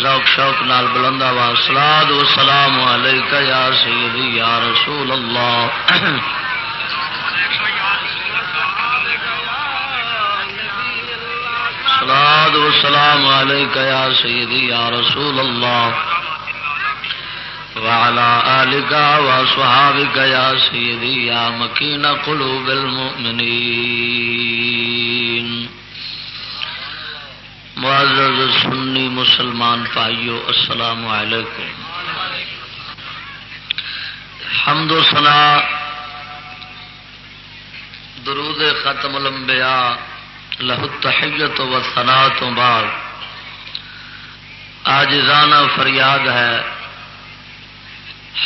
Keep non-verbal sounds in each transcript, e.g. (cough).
ذوق شوق نال بلند آواز، سلاد و سلام علیکہ یا سیدی، یا رسول اللہ۔ سلاد و سلام علیکہ یا سیدی، یا رسول اللہ۔ وعلى آلك وصحابك يا سيدي يا مكين قلوب المؤمنين معزز سنی مسلمان پائیو السلام علیکم۔ حمد و سنا درود ختم الانبیاء، لہو تحیت و سنا تو بعد۔ آج فریاد ہے،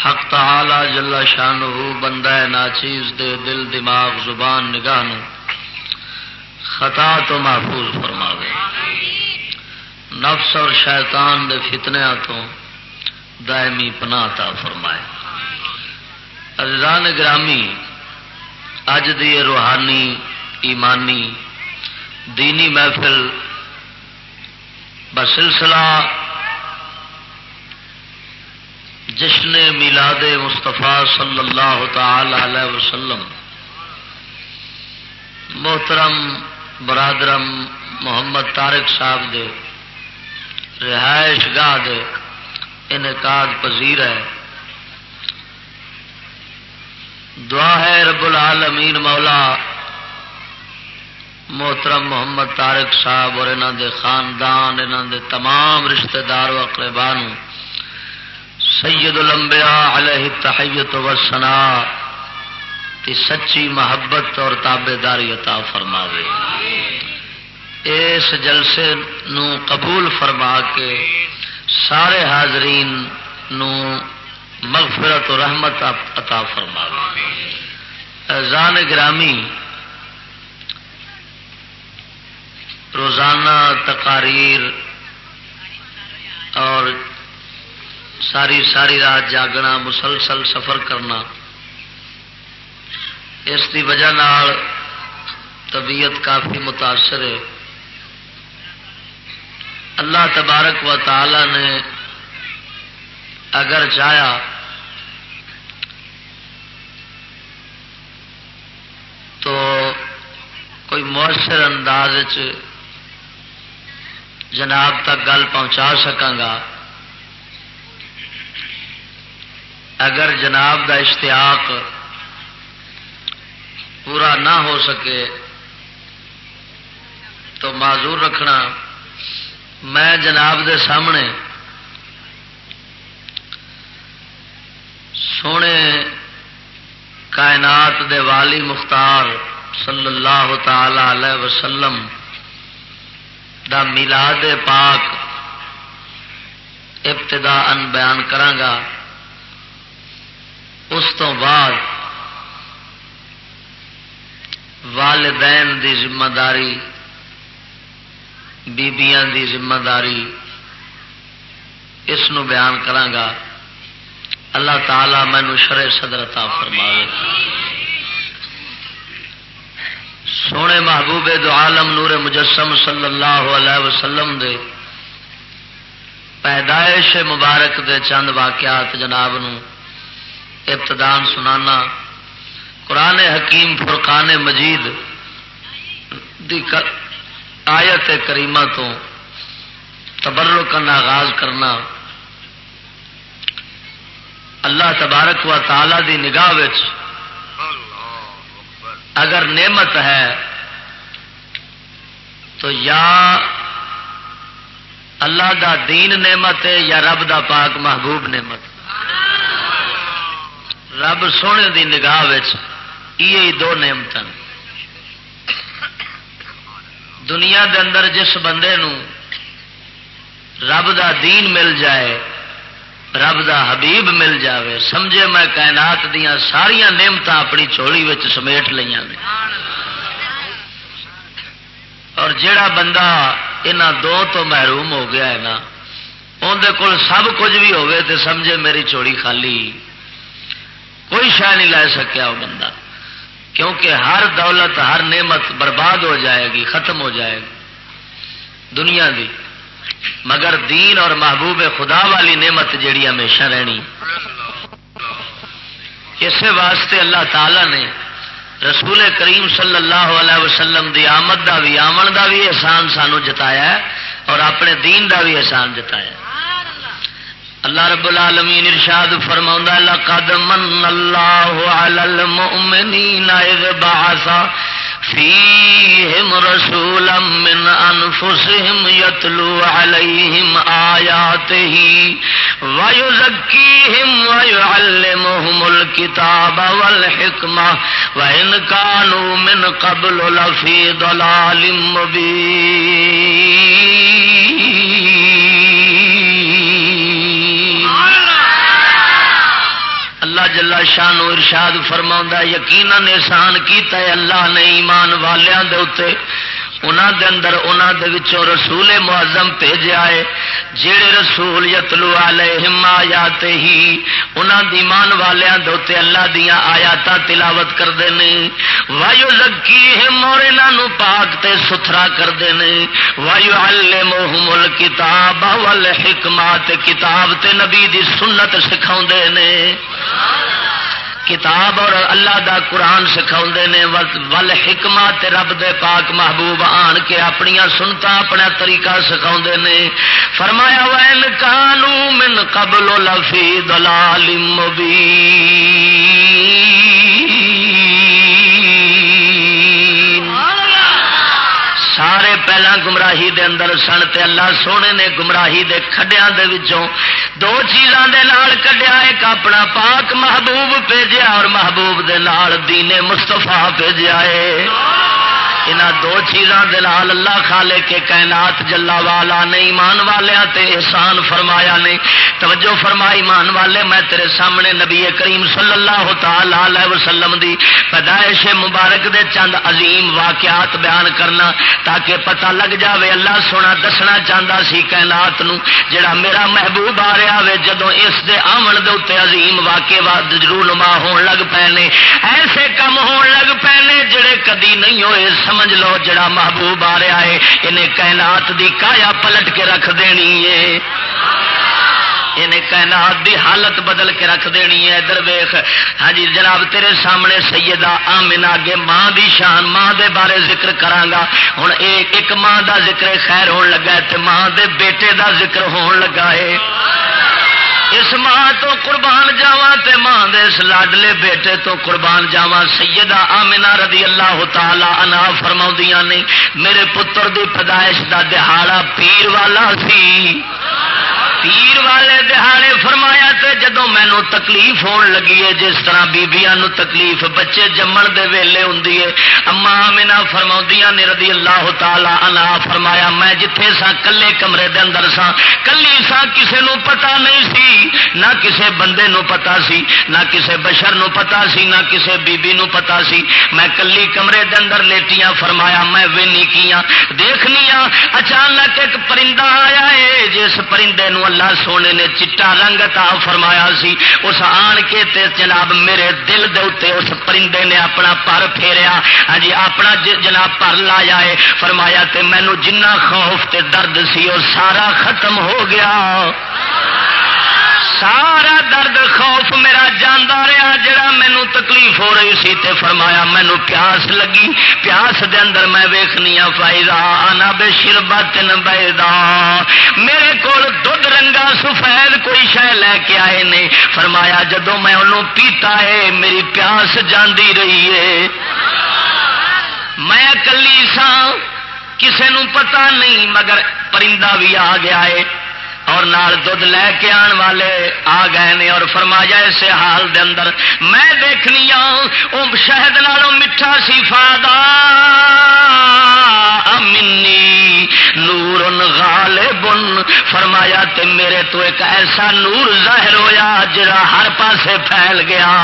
حق تعالی جل شان بندہ ناچیز دے دل، دماغ، زبان، نگاہ خطا تو محفوظ فرما دے نفس اور شیطان دے فتنیا تو دائمی پناہ تا فرمائے۔ عزیزان گرامی، اج دی روحانی، ایمانی، دینی محفل بسلسلہ جشن میلاد مستفا صلی اللہ تعالی علیہ وسلم، محترم، برادرم، محمد طارق صاحب دے رہائش گاہ انعقاد پذیر ہے۔ دعا ہے رب العالمین مولا، محترم محمد طارق صاحب اور انہوں دے خاندان انہوں دے تمام رشتہ دار و اقربان، سید الانبیاء علیہ تحیت و سنا کی سچی محبت اور تابے داری عطا فرما دے اس جلسے نو قبول فرما کے سارے حاضرین نو مغفرت و رحمت عطا فرما زان گرامی روزانہ تقاریر اور ساری ساری رات جاگنا، مسلسل سفر کرنا، اس کی وجہ طبیعت کافی متاثر ہے۔ اللہ تبارک و تعالی نے اگر چاہیا تو کوئی مؤثر انداز جناب تک گل پہنچا سکا اگر جناب دا اشتیاق پورا نہ ہو سکے تو معذور رکھنا میں جناب دے سامنے سونے کائنات دے والی مختار صلی اللہ تعالی علیہ وسلم دا میلاد پاک ابتدا ان بیان کرانگا، اس تو بعد والدین دی ذمہ داری بیبیاں دی ذمہ داری اس نو بیان کرانگا اللہ تعالی مینو شرے صدرتا فرمائے۔ سونے محبوب دو عالم نور مجسم صلی اللہ علیہ وسلم دے پیدائش مبارک دے چند واقعات جناب نو ابتدان سنانا۔ قرآن حکیم فرقان مجید دی آیت کریمہ تو تبرک کا آغاز کرنا اللہ تبارک و تعالی دی نگاہ اگر نعمت ہے تو یا اللہ دا دین نعمت ہے یا رب دا پاک محبوب نعمت رب سونے دی نگاہ یہ دو نعمت دنیا دے اندر جس بندے نو رب دا دین مل جائے، رب دا حبیب مل جاوے، سمجھے میں کائنات دیا ساریا نعمت اپنی چولی سمیٹ لیا اور جیڑا بندہ ان دو تو محروم ہو گیا ہے نا اندر کول سب کچھ بھی ہوئے تو سمجھے میری چوڑی خالی، کوئی شہ نہیں لے سکیا وہ بندہ۔ کیونکہ ہر دولت، ہر نعمت برباد ہو جائے گی، ختم ہو جائے گی، دنیا دی۔ مگر دین اور محبوب خدا والی نعمت جیڑی ہمیشہ رہنی۔ اسی واسطے اللہ تعالی نے رسول کریم صلی اللہ علیہ وسلم دی آمد دا بھی، آمن دا بھی احسان سانو جتایا ہے اور اپنے دین دا بھی احسان جتایا ہے۔ اللہ رب العالمین ارشاد فرماؤں لقد من اللہ علی المؤمنین اذ بعث فیہم رسولا من انفسہم یتلو علیہم آیاتہی ویزکیہم ویعلمہم الكتاب والحکمہ وإن كانوا من قبل لفی ضلال مبین۔ جلا شان ارشاد فرما یقیناً احسان کیتا ہے اللہ نے ایمان والوں کے اتنے دے اندر انہوں دے وچوں رسول معظم بھیجا ہے جہے رسول یتلو علیہم آیات ہی انہوں دی ایمان والوں دے اتنے اللہ دیا آیات تلاوت کرتے ہیں وایو لکی ہم اور انہوں پاک تے ستھرا کرتے ہیں وایو علمہم الکتاب والحکمات، کتاب تے نبی دی سنت سکھاؤ نے۔ سبحان اللہ کتاب اور اللہ دا قرآن سکھا نے ول حکمت رب دے پاک محبوب آن کے اپنی سنتا، اپنا طریقہ سکھا نے۔ فرمایا وین کانو من قبل لفی دلال مبین پہلا گمراہی دے اندر سن تے اللہ سونے نے گمراہی دے کھڈیا دے وچوں دو چیزاں دے نال کڈیا، ایک اپنا پاک محبوب بھیجیا اور محبوب دے نال دین مستفا بھیجا ہے ان دو چیزاں دلال اللہ خالے کے کائنات جلا والا نے ایمان والے تے احسان فرمایا نے۔ توجہ فرما ایمان والے، میں تیرے سامنے نبی کریم صلی اللہ تعالی علیہ وسلم دی پیدائش مبارک دے چند عظیم واقعات بیان کرنا تاکہ پتہ لگ جاوے، اللہ سونا دسنا چاہتا سی کائنات نو، جڑا میرا محبوب آ رہا وے جدو اس دے آمن دے اتنے عظیم واقع ضرور نما ہون لگ پے ایسے کم ہون لگ پے جڑے کدی نہیں ہوئے سمجھ لو جڑا محبوب آ رہا ہے، انہیں کائنات دی کایا پلٹ کے رکھ دینی ہے۔ انہیں کائنات دی حالت بدل کے رکھ دینی ہے۔ ادھر ویخ ہاں جی جناب تیرے سامنے سیدہ آمنا اگے ماں دی شان، ماں دے بارے ذکر کرانگا ہوں ایک ایک ماں دا ذکر خیر ہون لگا ہے تے ماں دے بیٹے دا ذکر ہون لگا ہے۔ اس ماں تو قربان جاوا تے ماں دے اس لاڈلے بیٹے تو قربان جاوا سیدہ آمنہ رضی اللہ تعالی انا فرما نہیں میرے پتر دی پیدائش دا دہاڑا پیر والا سی۔ پیر والے دہاڑے فرمایا جدو مینو تکلیف ہون لگی ہے، جس طرح بیبیاں نو تکلیف بچے جمن دے ویلے ہوں اما مینا فرما نے رضی اللہ تعالی انا فرمایا، میں جتھے سا کلے کمرے دے اندر سا کلی سا کسے نو پتا نہیں سی، نہ کسے بندے نو پتا سی، نہ کسے بشر نو پتا سی، نہ کسے بی نو پتا سی۔ میں کلی کمرے دے اندر لیٹیاں فرمایا، میں وینی کیاں دیکھنی اچانک ایک پرندہ آیا ہے، جس پرندے نو اللہ سونے نے چٹا رنگ تا فرمایا۔ سی، اس آن کے تے جناب میرے دل دے اس پرندے نے اپنا پر پھیریا۔ ہاں جی اپنا جناب پر لایا ہے۔ فرمایا تے مینو جنہ خوف تے درد سی، وہ سارا ختم ہو گیا۔ سارا درد خوف میرا جانا رہا، جڑا مینو تکلیف ہو رہی سی تے فرمایا مینو پیاس لگی، پیاس دے اندر میں ویخنی ہاں، فائدہ، آنا بے شربا تین بیدا۔ میرے کو دھد رنگا سفید کوئی شہ لے کے آئے نے۔ فرمایا جدو میں انہوں پیتا ہے، میری پیاس جاندی رہی ہے۔ میں کلی سا کسے نو پتا نہیں، مگر پرندہ بھی آ گیا ہے۔ اور نال دھد لے کے آن والے آ گئے نے اور فرمایا اسے حال دے اندر میں دیکھنی ہوں شہد نالوں میٹھا سی فادا منی نور غالب فرمایا تے میرے تو ایک ایسا نور ظاہر ہویا جڑا ہر پاسے پھیل گیا۔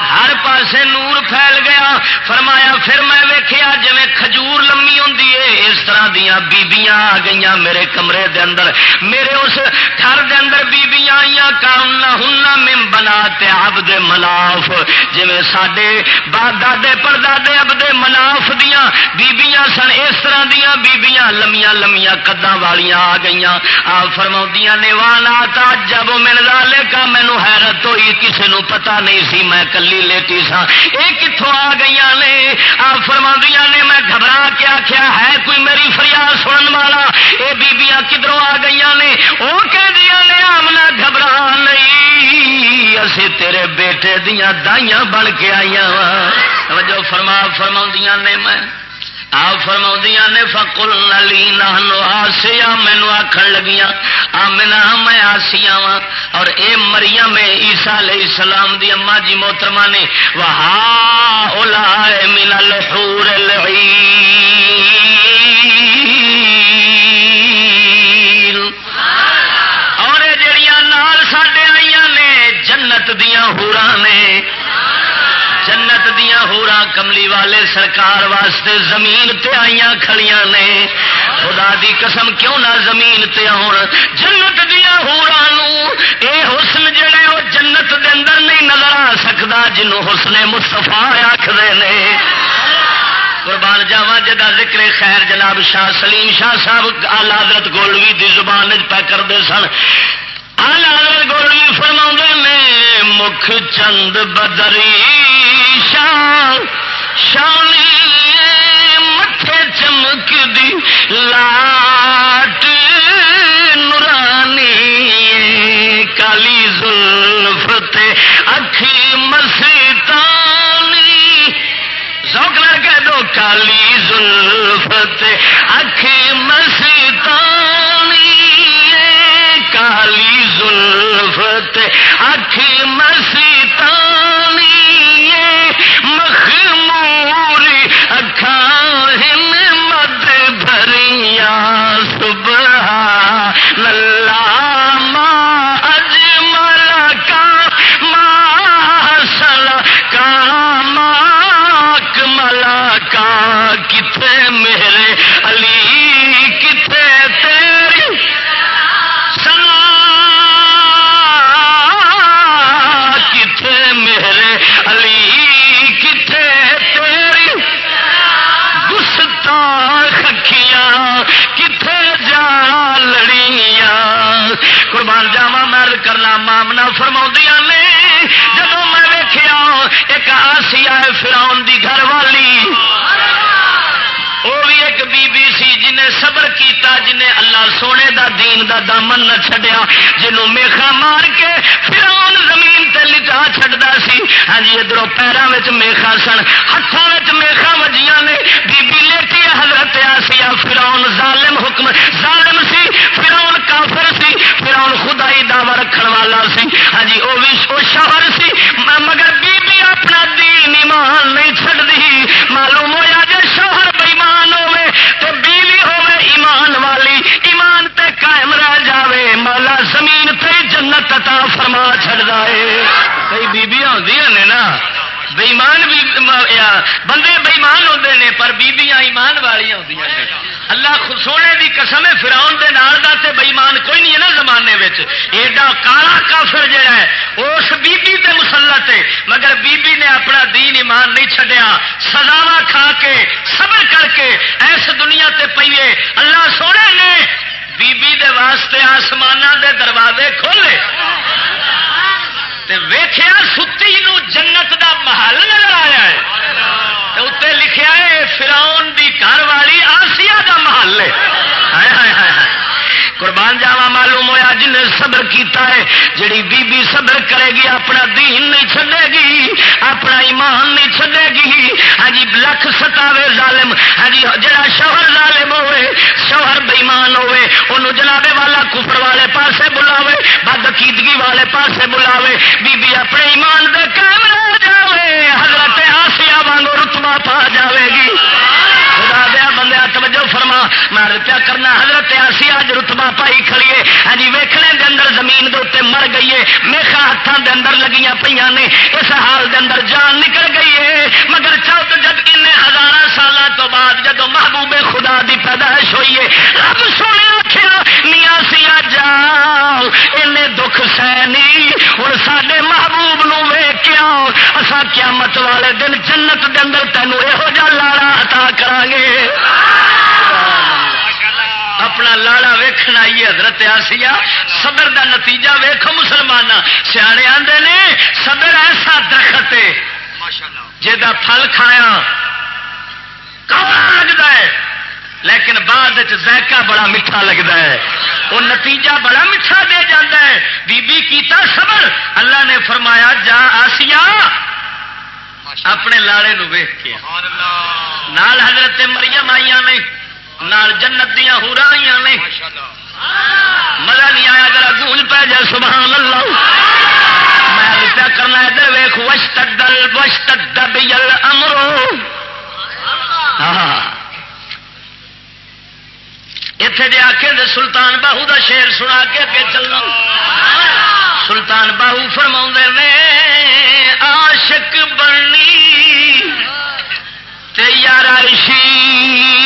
ہر پاسے نور پھیل گیا۔ فرمایا، پھر میں ویکیا جی کھجور لمی ہوں اس طرح دیا بیبیاں آ گئی میرے کمرے دے اندر۔ میرے اس گھر دے اندر بیبیاں آئی کام ہن مم بنا اب دے ملاف جی سڈے دادے پردادے اب دے ملاف دیا بیبیاں سن، اس طرح دیا بیبیاں لمیاں لمیاں کداں والیاں آ گئی آ فرما نے والا تا جب مل لے کا مینو حیرت ہوئی کسی نو پتا نہیں سی، میں کلی لیٹی سا یہ کتوں آ گئی نے؟ آ فرما نے، میں گھبرا کے آخیا ہے کوئی میری فریاد سنن والا؟ یہ بیبیاں کدھروں آ گئی نے؟ وہ کہہ دیا نے آمنا گھبرا نہیں۔ اسی تیرے بیٹے دیا دائیاں بن کے آئی وا جو فرما فرما نے میں۔ آپ فرما نے فکل نلی نہنو آسیا مینو آخر لگیا آمنا میں آسیا وا اور اے مریم میں عیسا علیہ السلام دی اما جی محترما نے وہا اولا من الحور اور ہورا کملی والے سرکار واسطے زمین تے آئیاں کھڑیاں نے۔ خدا دی قسم کیوں نہ زمین تے آن جنت دیا ہورا اے حسن جڑے وہ جنت دے اندر نہیں نظر آ سکتا جنوں حسن مستفا آخر نے۔ قربان جاوا جا ذکر خیر جناب شاہ سلیم شاہ صاحب آلہ حضرت گولوی دی زبان پہ کرتے سن۔ آلہ حضرت فرما نے، مکھ چند بدری شان شانی متے چمک دی لاٹ، نورانی کالی زلفت اکھی مسیتانی سوکھ لڑ دو، کالی زلفت اکھی مسیتانی کالی زلفت اکھی مسیتانی مخموری اکھان کیتا جنہیں اللہ سونے دا دین دا دامن نہ چھڈیا جنوں میخا مار کے فراؤن زمین تے لٹا چھڈدا سی۔ ہاں جی ادھر پیروں میں میخا سن ہاتھوں میخا وجیاں نے۔ بی بی لیٹی حضرت آسیا فراؤن ظالم حکم، ظالم سی فراؤن کافر سی فراؤن خدائی دعوی رکھن والا سی۔ ہاں جی وہ بھی شوہر سی۔ مگر بی بی اپنا دین ایمان نہیں چھڈدی۔ معلوم ہوا جی شوہر بےمان ہوے تو بیوی ایمان والی، ایمان تے قائم رہ جاوے، مولا زمین تے جنت عطا فرما چھڑدا ہے کئی بیبیاں ہوندیاں نے نا بےمان بھی بندے بےمان ہوتے ہیں پر بیبیاں ایمان والی ہوندیاں نے۔ اللہ سونے دی قسم ہے فراؤن دے نال دا تے بےمان کوئی نہیں ہے نا زمانے ایڈا کالا کافر جڑا ہے، اس بیبی تے مگر بیبی نے اپنا دین ایمان نہیں چھڈیا۔ سزاوا کھا کے، صبر کر کے ایس دنیا تے پئیے۔ اللہ سونے نے بیبی دے واسطے آسمان دے دروازے کھولے۔ ویخیا ستی نو جنت دا محل نظر آیا ہے۔ اتنے لکھیا ہے فراؤن دی گھر والی آسیا دا محل ہے۔ قربان جاوا معلوم ہوا جن صبر کیتا ہے جڑی بی بی صبر کرے گی، اپنا دین نہیں چھڈے گی، اپنا ایمان نہیں چھڈے گی۔ ہاں جی لکھ ستاوے ظالم ہاں جی جڑا شوہر ظالم ہوئے، شوہر بےمان ہوئے انہوں جنابے والا کفر والے پاسے بلاوے بد عقیدگی والے پاسے بلاوے بی بی اپنے ایمان دے قائم رہ جاوے، حضرت آسیا وانگو رتبہ پا جاوے گی۔ خدا دیا توجہ فرما، میں پیا کرنا، حضرت آسی اج رتبہ پائی کھڑیے۔ ہاں جی ویکھنے دے اندر زمین دے اتنے مر گئی ہے میخا ہاتھوں دے اندر لگیاں پہ نے۔ اس حال دے اندر جان نکل گئی ہے۔ مگر چوت جب ان ہزار سال تو بعد جب محبوب خدا دی پیدائش ہوئی ہے، رب سونے آخیا میاں سیا جاؤ ان دکھ سہنی ہوں سڈے محبوب نو ویک کے آؤ اصا قیامت والے دن جنت دے اندر تینوں یہو جا لاڑا عطا کران گے اپنا لاڑا ویکھنا آئیے حضرت آسیا صبر دا نتیجہ ویکھو مسلمان سیانے آندے نے صبر ایسا درخت ہے جا پھل کھایا۔ کہاں لگتا ہے؟ لیکن بعد ذائقہ بڑا میٹھا لگتا ہے۔ وہ نتیجہ بڑا میٹھا دے جاتا ہے۔ بی بی کیتا صبر۔ اللہ نے فرمایا جا آسیا اپنے لاڑے نو ویخ کے نال حضرت مریم آئی نے نال جنت دیا ہورا آئی نے۔ مزہ نہیں آیا ذرا گونج پہ جائے سبحان اللہ میں کیا کرنا ادھر ویخ وش تدل وش تدل امرو اتے جی آخے سلطان باہو دا شیر سنا کے اگے چلنا سلطان باہو فرما نے عاشق بنی تے یار رشی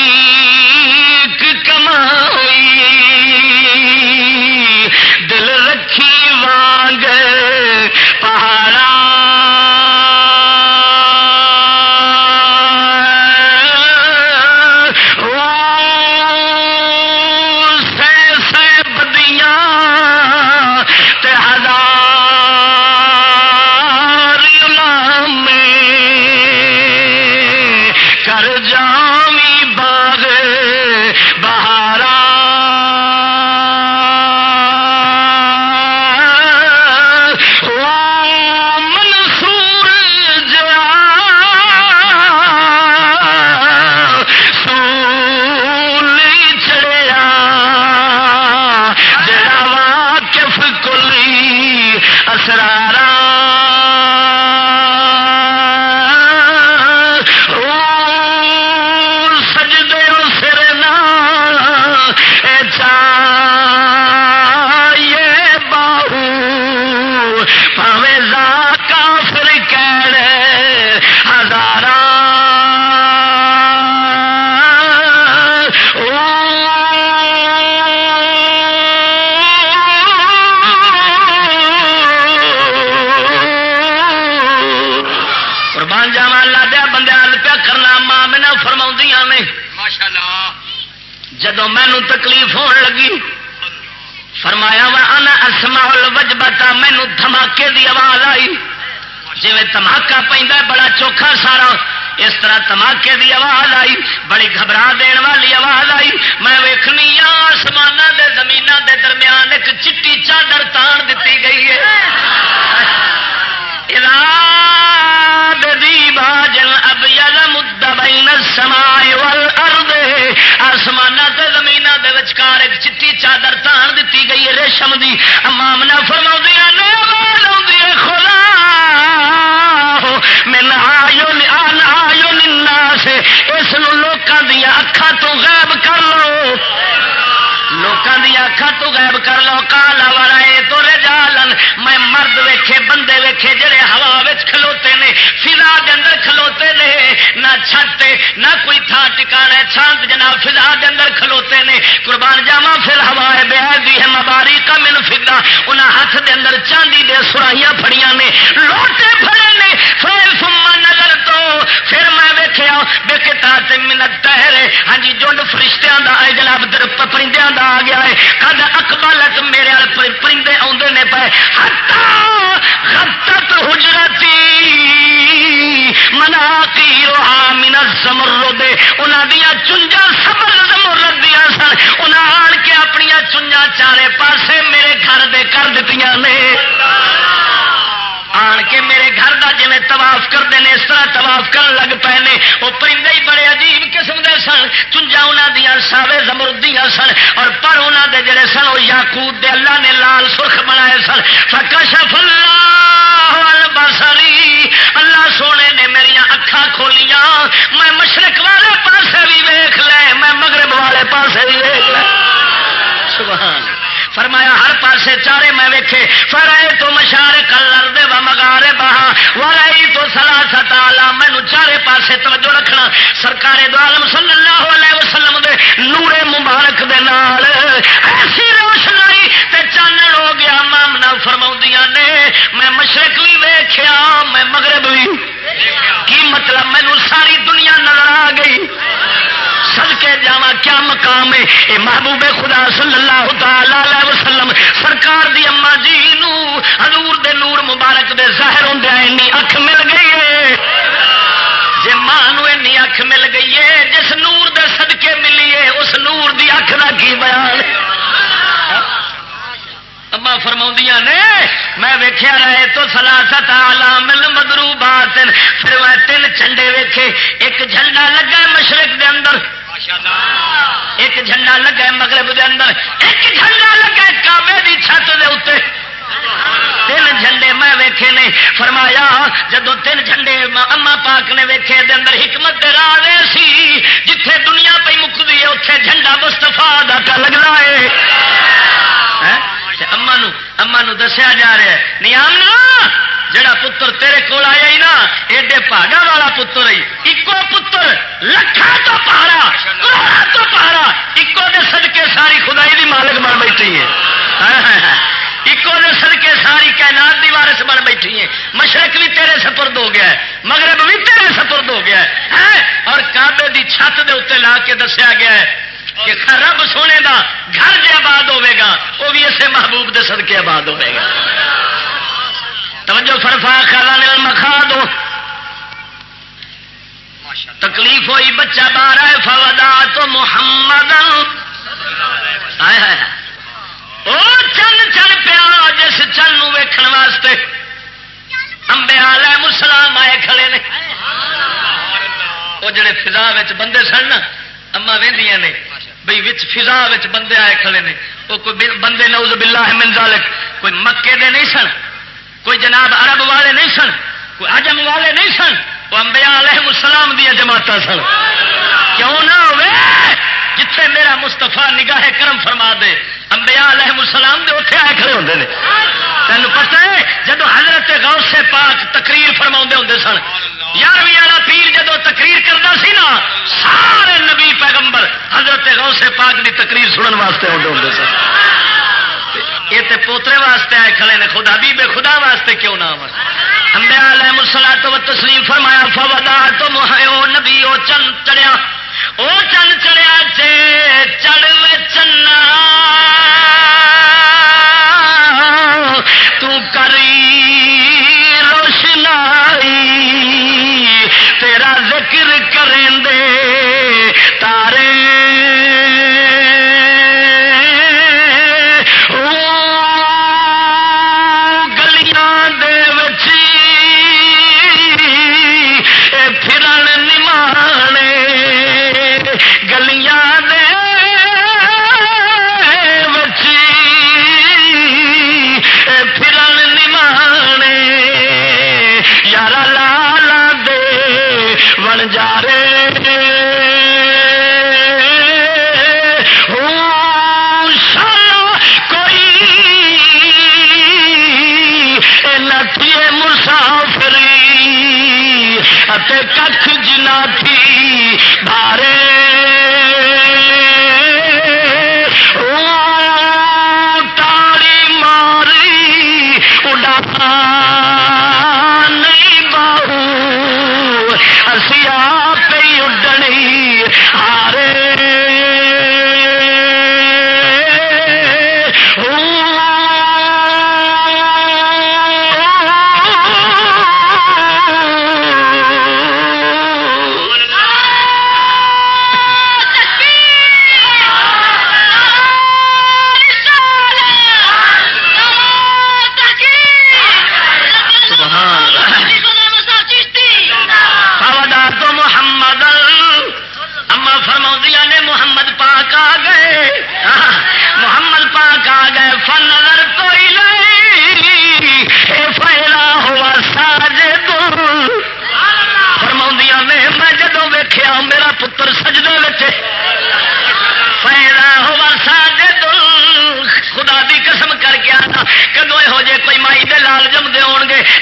اس طرح دھماکے دی آواز آئی، بڑی گھبرا دین والی آواز آئی۔ میں ویخنی ہاں، آسمان دے زمین دے درمیان ایک چٹی چادر تان دیتی گئی ہے۔ آسمان سے زمین وچکار ایک چٹی چادر تان دیتی گئی ہے ریشم دی۔ امام نہ فرما اس لوکاں دیا اکھا تو غائب کر لو۔ لوکاں دیا اکھا تو غائب کر لو۔ کالا ورائے تو رجالن میں مرد ویکھے، بندے ویکھے جڑے ہوا کھلوتے نے، فضا دے اندر کھلوتے نے۔ نہ چھت، نہ کوئی تھا ٹکانا چھانت جناب، فضا دے اندر کھلوتے نے۔ قربان جاوا پھر ہوا ہے بے دی ہے۔ مباری کا من فضا۔ انہاں ہاتھ دے اندر چاندی دے سرائیاں پھڑیاں نے۔ لوٹے پھڑے نے۔ پھر سما نظر تو پھر میں ویکھیا بے کتاب منت تہرے ہاں جی جنڈ فرشتیاں دا اے جناب در پرندیاں دا آ گیا ہے۔ کد اکبالت میرے پرندے آدھے نے پے ہتت حجرتی منا کی روحا من سمر دے۔ انہوں چنجا سبر زمرت دیا سن۔ انہیں آن کے اپنی چنجا چارے پاسے میرے گھر دے کر دیتی نے۔ آن کے میرے گھر کا جی تباف کرتے ہیں، اس طرح تباف کر لگ پے نے وہ پرندے ہی بڑے عجیب قسم دے سن۔ چنجا انہوں دیا ساوے زمردیاں سن۔ اور پر انہوں دے جڑے سن، وہ یاقوت دے اللہ نے لال سرخ بنائے سن۔ فکشف اللہ بسری اللہ سونے نے میرا اکھا کھولیاں۔ میں مشرق والے پاسے بھی ویخ لے، میں مغرب والے پاسے بھی ویخ لے۔ سبحان فرمایا، ہر پاسے چارے میں ویکھے فرائے تو مشار کلر دے و مگارے بہا ورائی تو سلا ستا مینو چارے پاسے توجہ رکھنا۔ سرکار دو عالم صلی اللہ علیہ وسلم دے نورے مبارک دے نال ایسی روشنائی تے چانن ہو گیا مامنا فرما نے۔ میں مشرق بھی ویخیا میں مغرب بھی۔ کی مطلب؟ مینو ساری دنیا نظر آ گئی۔ سدکے جا کیا مقام ہے؟ یہ محبوب خدا صلی اللہ تعالی وسلم، سرکار دی اما جی نو، حضور دے نور مبارک دے ظاہر ہوں اینی اکھ مل گئی ہے۔ جی ماں این اکھ مل گئی ہے، جس نور دے صدقے ملی ہے، اس نور دی اکھ کا کی بیان؟ اما فرما نے، میں ویخیا رہے تو سلاست مل مدرو بات پھر میں تین جھنڈے ویکھے۔ ایک جھنڈا لگا مشرق دے اندر ایک جھنڈا لگا مغرب دے اندر، ایک جھنڈا لگا کابے دی چھت دے اتنے تین جھنڈے میں ویکھے نے، فرمایا جدو تین جھنڈے اما پاک نے ویکھے، دے اندر حکمت راہ سی، جتھے دنیا پہ مکتی ہے اتنے جھنڈا مستفا کا لگنا ہے. ہاں؟ اما نو اما نو دسیا جا رہا ہے نیام نا جڑا پتر تیرے کول آیا ہی نا، ایڈے پاگا والا پتر ہی۔ ایکو پتر لکھا تو پہاڑا کروڑا تو پہاڑا ایکو دے سدکے ساری خدائی دی مالک بن بیٹھی ہے (laughs) ایکو دے سدکے ساری کائنات دی وارث بن بیٹھی ہے مشرق بھی تیرے سپرد ہو گیا ہے، مغرب بھی تیرے سپرد ہو گیا ہے۔ ہاں؟ اور کابے دی چھت دے اتنے لا کے دسیا گیا ہے کہ رب سونے دا گھر جے آباد ہوے گا وہ بھی اسے محبوب دے صدقے آباد ہوے گا۔ توجہ فرفا خالا نل مکھا دو تکلیف ہوئی، بچہ بار ہے فودا تو محمد۔ چند چل پیا جس چن ویکھن واسطے۔ امبے آل مسلام آئے کھڑے نے۔ وہ جڑے فضا بندے سن اما وہدیاں نے۔ بھائی وچ فضا بندے آئے کھڑے نے۔ وہ کوئی بندے نوز باللہ من ذالک، کوئی مکے دے نہیں سن۔ کوئی جناب عرب والے نہیں سن، کوئی عجم والے نہیں سن، وہ امبیا علیہ السلام دیا جماعت سن۔ کیوں نہ ہوئے؟ جتھے میرا مستفا نگاہ کرم فرما دے امبیا علیہ السلام دے اتنے آئے کھڑے ہوتے ہیں تین پتہ ہے جب حضرت غوث سے پاک تقریر فرما ہوں سن، یارویں والا پیر جدو تقریر کرتا سی نا، سارے نبی پیغمبر حضرت غوث سے پاک کی تقریر سنن واسطے آتے ہوں سن۔ یہ تو پوترے واسطے آئے کھڑے نے، خدا بھی بے خدا واسطے کیوں نہ آمد امبیا علیہ مسلا تو تسلیم فرمایا، فودا تو محو نبی، او چند چڑیا او چند چڑیا جے چڑھ میں چنا تو کری روشنائی، تیرا ذکر کریں دے تارے۔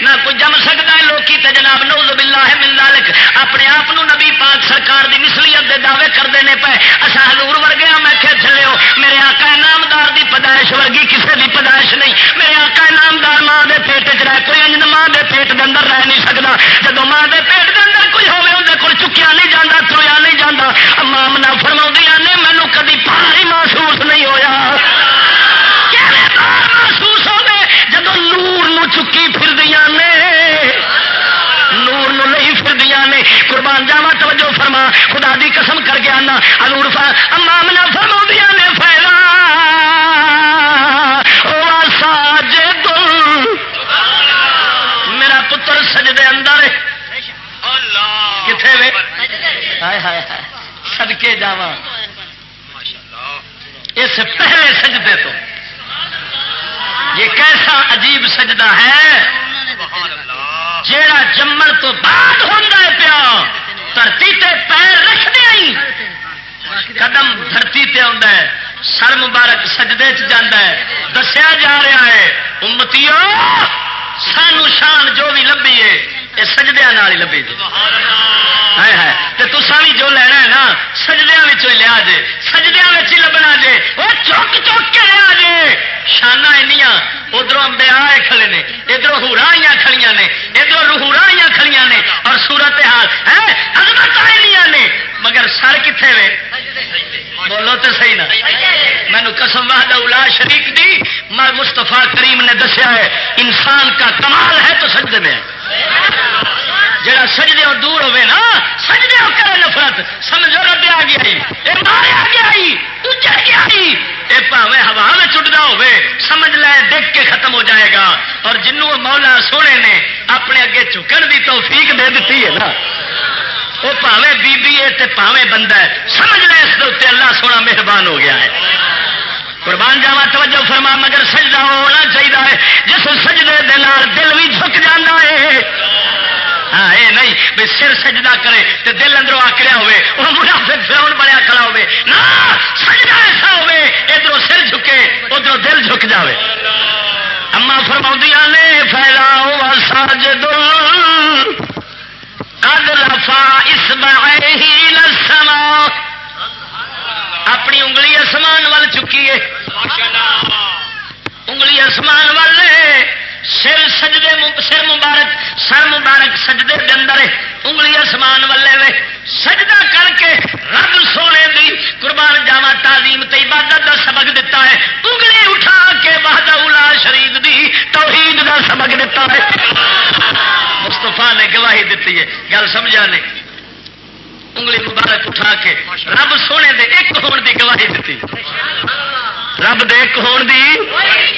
نہ کوئی جم سکتا ہے۔ لوکی تو جناب نوز باللہ من ذالک اپنے آپ نبی پاک سرکار دی مسلیت دے دعوے کرتے ہیں پے۔ اصا ہزور ورگیا ہاں میں کہ چلے میرے آقا نامدار دی پیدائش ورگی کسے دی پیدائش نہیں۔ میرے آقا نامدار ماں دے پیٹ چ رہے کوئی انجن ماں دے پیٹ دے اندر رہ نہیں سکتا جب ماں دے پیٹ دے اندر کوئی ہوے اندر کول چکیا نہیں جانا تریا نہیں جانا امام نہ فرما نے مینو کدی پہاڑی آنا ہزور اما فرما نے فیلا میرا پتر سجدے اندر کتنے سدکے جاوا اس پہلے سجدے تو۔ یہ کیسا عجیب سجدہ ہے۔ جیڑا جمن تو بعد ہوتا ہے پیا دھرتی تے پیر رکھ دیا قدم دھرتی تے آ سر مبارک سجدے چاہتا ہے۔ دسیا جا رہا ہے، امتیو، سانو شان جو بھی لبھی ہے۔ یہ سجدیا لبھی جی۔ تسا بھی جو لینا ہے نا سجدیا لیا جے۔ سجدیا لبنا جے۔ وہ چک چک کے لیا جے۔ شانہ ادھر امبیا کھڑے نے ادھر ہورا آئی کھڑیاں نے ادھر روہرا آئی کھڑیاں نے، اور سورت حال ہے آئی نے۔ مگر سر کتنے وے؟ بولو تو صحیح نہ مینو قسم واہد الا شریک دی میں مستفا کریم نے دسیا ہے، انسان کا کمال ہے تو سجدے میں جڑا سجدے اور دور ہوئے نا، سجدے اور کرے نفرت۔ سمجھو رب آ گیا اے گیا اجڑ گیا پاوے ہوا میں چٹ رہا ہوے سمجھ لے، دیکھ کے ختم ہو جائے گا۔ اور جنوں مولا سونے نے اپنے اگے چکن بھی توفیق دے دیتی ہے نا۔ وہ پاوے بی بی ہے تے پاوے بندہ ہے۔ سمجھ لے اس دے اللہ سونا مہربان ہو گیا ہے۔ قربان جاوا توجہ فرما، مگر سجدہ ہونا چاہیے جس سجدے دل دل بھی جھک جانا ہے۔ ہاں یہ نہیں بھی سر سجدہ کرے تو دل اندر آکریا ہوے۔ وہ بڑا کھڑا ہوے۔ نا سجدہ ایسا ہوے ادھر سر جھکے ادھر دل جھک جائے اما فرما نے فائدہ ہوا دو قد لفا اس اپنی انگلی آسمان وال چکی ہے انگلی آسمان وال سر سجدے سر مبارک سر مبارک سجدے دندر اندر انگلی آسمان والے وے سجدہ کر کے رب سونے دی قربان جاوا تعلیم تے عبادت دا سبق دیتا ہے۔ انگلی اٹھا کے بہادر الا شریف دی توحید دا سبق دیتا ہے۔ اللہ نے گواہی دیتی ہے۔ گل سمجھا نہیں؟ انگلی مبارک اٹھا کے رب سونے دے ایک ہون دی گواہی دیتی رب دیکھ ہون دی؟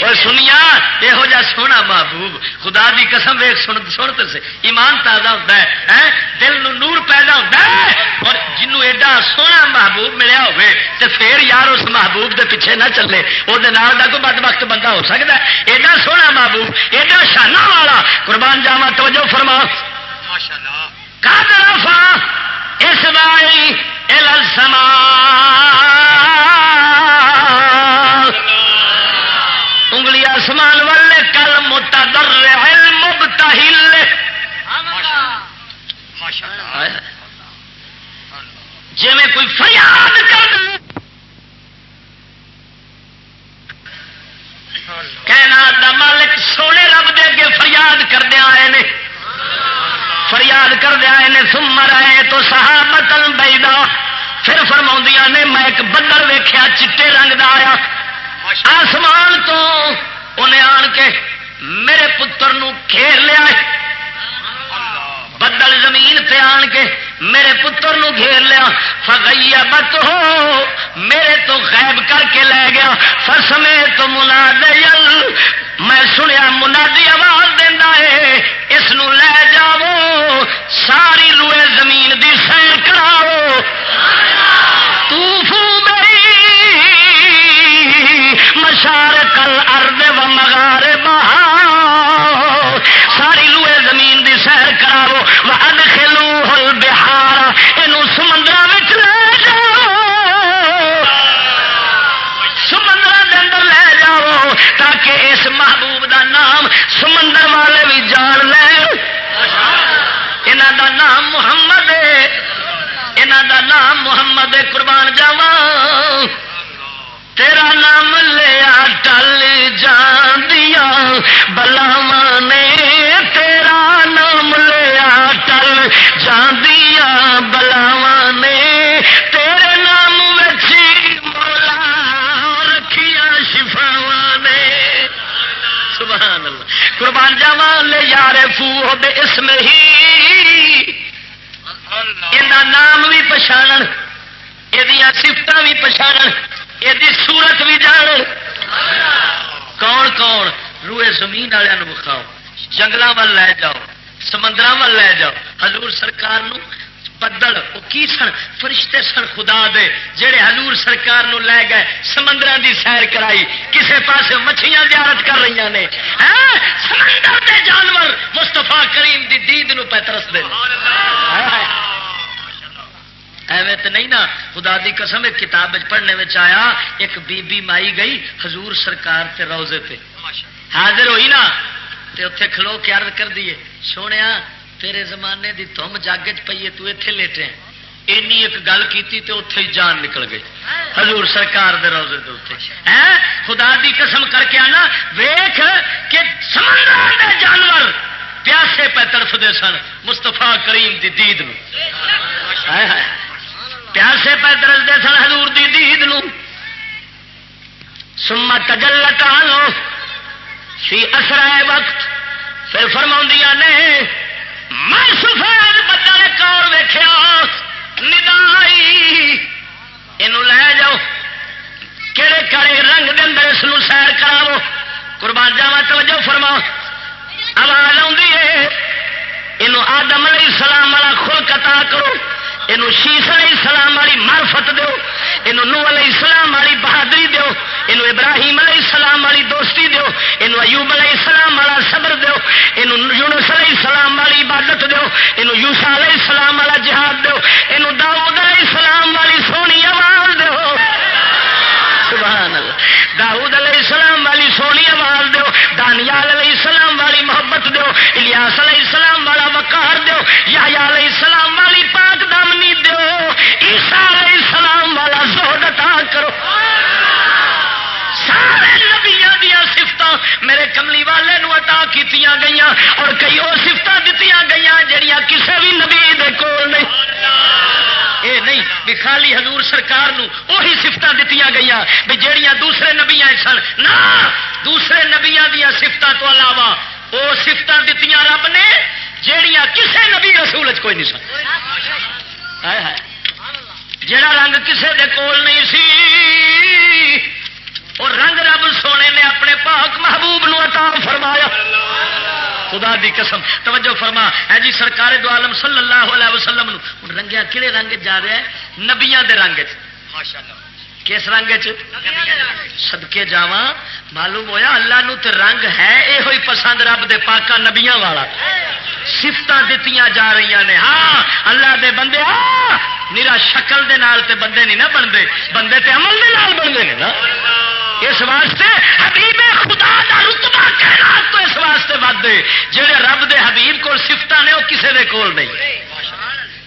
اور سنیا یہو جا سونا محبوب خدا دی قسم ویک سن سن تو ایمان تازہ ہوتا ہے دل نو نور پیدا ہوتا ہے اور جنو ایڈا سونا محبوب ملیا ہوئے تے پھر یار اس محبوب دے پیچھے نہ چلے وہ کوئی بد وقت بندہ ہو سکتا ہے؟ ایڈا سونا محبوب ایڈا شانہ والا قربان جاوا توجہ فرما کا طرفا اس باری السما آسمان والے کل موٹا در جی میں کوئی فریاد کر کہنا دا مالک سونے رب دے اگے فریاد کردیا آئے نے۔ فریاد کردیا آئے نے سمر آئے تو صحابت البیدا پھر فرما نے، میں ایک بدل ویخیا چٹے رنگ دا آیا۔ آسمان تو انہیں آن کے میرے پتر نو گھیر لیا بدل زمین تے آن کے میرے پتر نو گھیر لیا۔ فگیا بت ہو، میرے تو غائب کر کے لے گیا۔ فسمے تو منا میں سنیا منادی آواز دینا ہے۔ اس نو لے جاؤ، ساری روئے زمین دی سیر کراؤ۔ مشار کل ارد مغار بہا ساری روئے زمین دی سیر کراو اد کھلو ہل بہار یہ سمندر لے جاؤ۔ سمندر اندر لے جاؤ، تاکہ اس محبوب دا نام سمندر والے بھی جان لے۔ یہاں دا نام محمد یہاں دا نام محمد قربان جاوا تیرا نام لیا ٹل جاندیا بلاوا نے تیرا نام لیا ٹل جاندیا بلاوا نے تیرے نام بچی مولا رکھیا شفاوا نے۔ سبحان اللہ قربان جاوا لے یار فو دے اس میں ہی نام بھی پچھاڑ یہ سفت بھی پچھاڑ یہ سورت بھی جان۔ کون کون؟ روئے زمین والوں بکھاؤ۔ جنگل وال لے جاؤ۔ سمندر وال لے جاؤ۔ حضور سرکار نو بدل وہ کی سن؟ فرشتے سن خدا دے۔ جڑے حضور سرکار نو لے گئے سمندر دی سیر کرائی۔ کسے پاس مچھیاں زیارت کر رہی نے۔ سمندر دے جانور مستفا کریم دی دید نو پہ ترس دے ایویں تو نہیں نا، خدا دی قسم ایک کتاب پڑھنے میں آیا، ایک بی بی مائی گئی حضور سرکار تے روزے تے۔ حاضر ہوئی نا، تے اتے کھلو کے عرض کر دیے سونے تیرے زمانے دی تم جگ چ پیے تو اتے لیٹے اینی ایک گل کی تے اتے ہی جان نکل گئی۔ حضور سرکار دے روزے دے اتے خدا دی قسم کر کے آنا ویخ کہ سمندر دے جانور پیاسے پہ تڑفتے سن مستفا کریم دی دید میں پیاسے پہ درجتے سن حضور دی دید نو۔ سما تجل لو سی اثر وقت۔ پھر فرما نے، میں سفید بدل ایک اور ویخیا ندائی یہ لے جاؤ۔ کہڑے کہڑے رنگ دے اندر اس سیر کراو قربان جاوا توجہ فرما۔ آواز آدم علیہ السلام والا خلق عطا کرو۔ یہ شیش علیہ السلام والی مارفت دو یہ نو علیہ السلام والی بہادری دو یہ ابراہیم علیہ السلام والی دوستی دو یہ ایوب علیہ السلام والا صبر دو یہ یونس علیہ السلام والی عبادت دو یہ یوسا علیہ السلام والا جہاد دو یہ داؤد علیہ السلام والی سونی آواز دو سبحان اللہ داؤد علیہ السلام والی سونی آواز دو دانیال علیہ السلام والی محبت دو الیاس علیہ السلام والا وقار دو یا علیہ السلام والی پاک دامنی دو عیسا علیہ السلام والا زہد عطا کرو۔ سارے نبیا دیا سفت میرے کملی والے نو عطا کی گئی اور کئی وہ سفت دیتی گئی جہیا کسی بھی نبی دے کول نہیں۔ اے نہیں، بھی خالی حضور سرکار نو وہی سفت دیتی گئی بھی جہیا دوسرے نبیا سن۔ نہ، دوسرے نبیا دیا سفت تو علاوہ وہ سفت دیتی رب نے جہیا کسے نبی رسول کوئی نہیں سن۔ جڑا رنگ کسے دے کول نہیں سی اور رنگ رب سونے نے اپنے پاک محبوب نو عطا فرمایا۔ خدا دی قسم توجہ فرما۔ ہے جی سرکار دو عالم صلی اللہ علیہ وسلم نو رنگیا کہڑے رنگ جا رہا ہے نبیا دے رنگ کس رنگ سدکے جا معلوم ہویا اللہ نو تے رنگ ہے یہ پسند رب دے پاکا نبیاں والا۔ سفت دیتی جا رہی نے۔ ہاں اللہ دے بندے میرا شکل دے نال تے بندے نہیں نہ بنتے۔ بندے تے عمل دے نال بنتے ہیں نا۔ اس واسطے حبیب خدا دا رتبہ کائنات تو اس واسطے ود جہے رب دے حبیب کو سفت نے، وہ کسے دے کول نہیں۔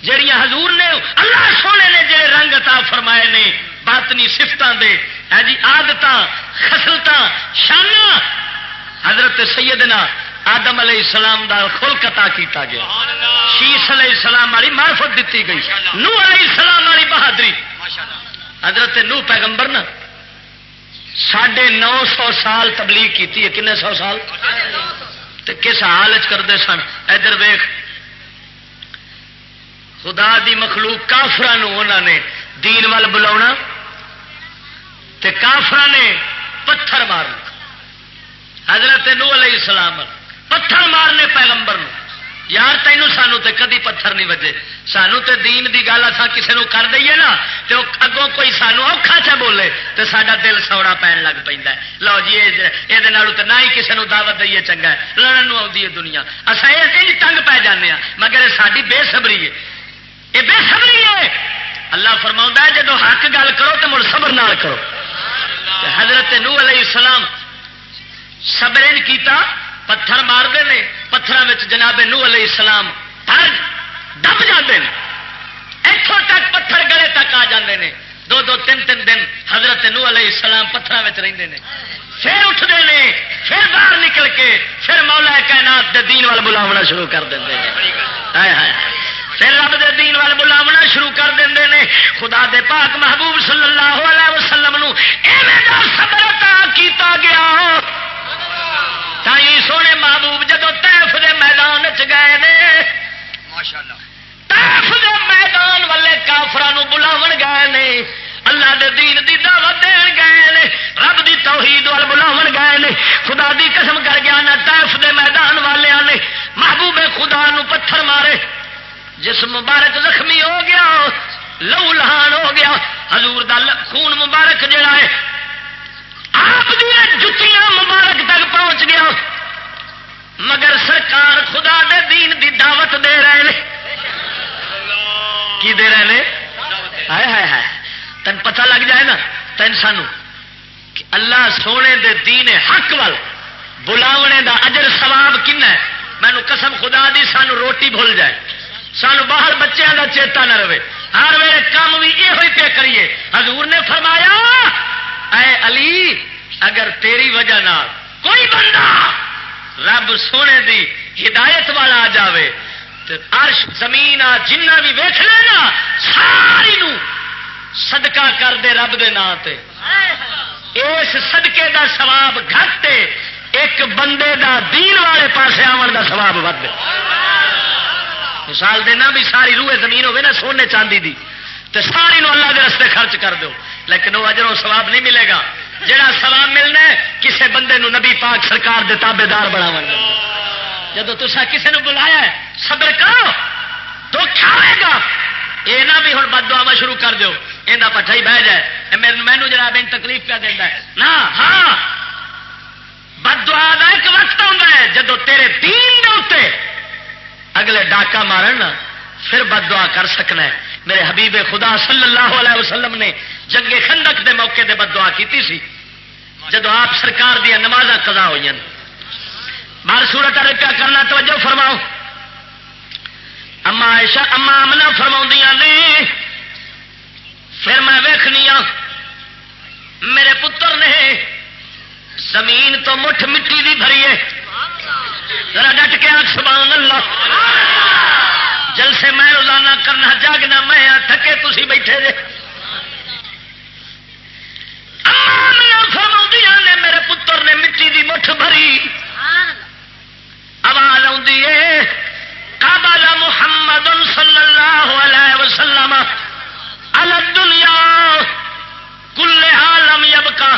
جہیا حضور نے، اللہ سونے نے جڑے رنگ تا فرمائے نے، باطنی سفتوں دے۔ ہے جی آدت خسلت شانا حضرت سیدنا آدم علیہ السلام دا خل کتا کیتا گیا۔ شیش علیہ السلام والی معرفت دیتی گئی۔ نو علیہ السلام والی بہادری۔ حضرت نو پیغمبر نا ساڑھے نو سو سال تبلیغ کیتی ہے۔ کنے سو سال؟ تے کس حال کرتے سن؟ ادھر ویخ خدا دی مخلوق کافران انہوں نے دین وال بلا کافر نے پتھر مارنا۔ حضرت نو علیہ السلام پتھر مارنے پیغمبر نو۔ یار تینوں سانو تے کدی پتھر نہیں وجے۔ سانو تے دین دی گل اصا کسی نو کر دئیے نا تو اگوں کوئی سانو اوکھا چا بولے تو سڈا دل سوڑا پین لگ پہ لو جی یہ نہ ہی کسی نو دعوت دئیے چنگا ہے۔ لڑن آتی ہے دنیا۔ اصا یہ تنگ پی جانے ہاں، مگر ساری بے سبری ہے۔ یہ بے سبری ہے۔ اللہ فرما ہے جب حق گل کرو تو مڑ صبر نہ کرو۔ حضرت نو علیہ السلام صبر کیتا پتھر مارتے ہیں پتھر جناب نو علیہ السلام پر دب جاتے ہیں۔ اتوں تک پتھر گڑے تک آ جاتے ہیں۔ دو دو تین تین دن حضرت نو علیہ السلام پتھر رہتے پھر اٹھتے ہیں، پھر باہر نکل کے، پھر مولا کائنات دے دین وال بلاونا شروع کر دیں پھر رب دے دین وال بلاونا شروع کر دیں خدا دے پاک محبوب صلی اللہ علیہ وسلم نو صبر عطا کیتا گیا۔ تائی سونے محبوب جدو تیف دے میدان چ گئے نے تیف دے میدان والے کافران بلاو گئے نے اللہ دے دین دی دعوت دین گئے نے رب دی توحید وال بلاو گئے نے خدا دی قسم کر گیا نہ تیف دے میدان والے نے محبوب خدا نو پتھر مارے جس مبارک زخمی ہو گیا لو لہان ہو گیا حضور دا خون مبارک جڑا ہے آپ جتیاں مبارک تک پہنچ گیا مگر سرکار خدا دے دین دی دعوت دے رہے ہیں کی دے رہے ہیں تین پتہ لگ جائے نا تین سانو اللہ سونے دے دین حق وال بلاونے دا اجر سواب کن ہے۔ مینو قسم خدا دی، سانو روٹی بھول جائے۔ سانو باہر بچوں کا چیتا نہ رہے۔ ہر ویلے کام بھی یہ پہ کریے۔ حضور نے فرمایا اے علی، اگر تیری وجہ نہ کوئی بندہ رب سونے دی ہدایت والا آ جائے تو عرش، زمین، آ، جنہ بھی ویخ لینا ساری نو صدقہ کر دے رب دے نا تے۔ اس صدقے دا سواب گھٹ ایک بندے دا دین والے پاسے آن دا سواب ود۔ مثال دینا بھی ساری روح زمین ہوگی نا، سونے چاندی دی تو ساری نو اللہ کے رستے خرچ کر دو لیکن وہ اجر سواب نہیں ملے گا۔ جہاں سواب ملنا ہے، کسے بندے نو نبی پاک سرکار دے تابے دار بنا جب تصا کسی نے بلایا ہے، صبر کرو تو کھاوے گا۔ یہ نہ بھی ہوں بد دعوا شروع کر دو یہ پٹھا ہی بہ جائے۔ مینو جناب ان تکلیف پہ دینا ہے۔ نہ ہاں۔ بد دعا کا ایک وقت آتا ہے، جدو تیرے تین دے اگلے ڈاکا مارن پھر بد دعا کر سکنا ہے۔ میرے حبیب خدا صلی اللہ علیہ وسلم نے جنگے خندق دے موقع دے بد دعا کی سی۔ جب آپ سرکار دیا نماز کدا ہوئی مار سورت کیا کرنا توجہ فرماؤ۔ اما ایشا اما امنا فرما نے، پھر میں ویخنی ہوں میرے پتر نے، زمین تو مٹھ مٹی دی بھری ہے۔ ذرا ڈٹ کے آنکھ سبحان اللہ۔ جلسے میں روزانہ کرنا جاگنا، میں تھکے تھی بیٹھے جی۔ جے فرما نے، میرے پتر نے مٹی دی مٹھ بھری۔ آواز آ کابا محمد صلی اللہ علیہ وسلم۔ الدنیا، کل عالم یبکا۔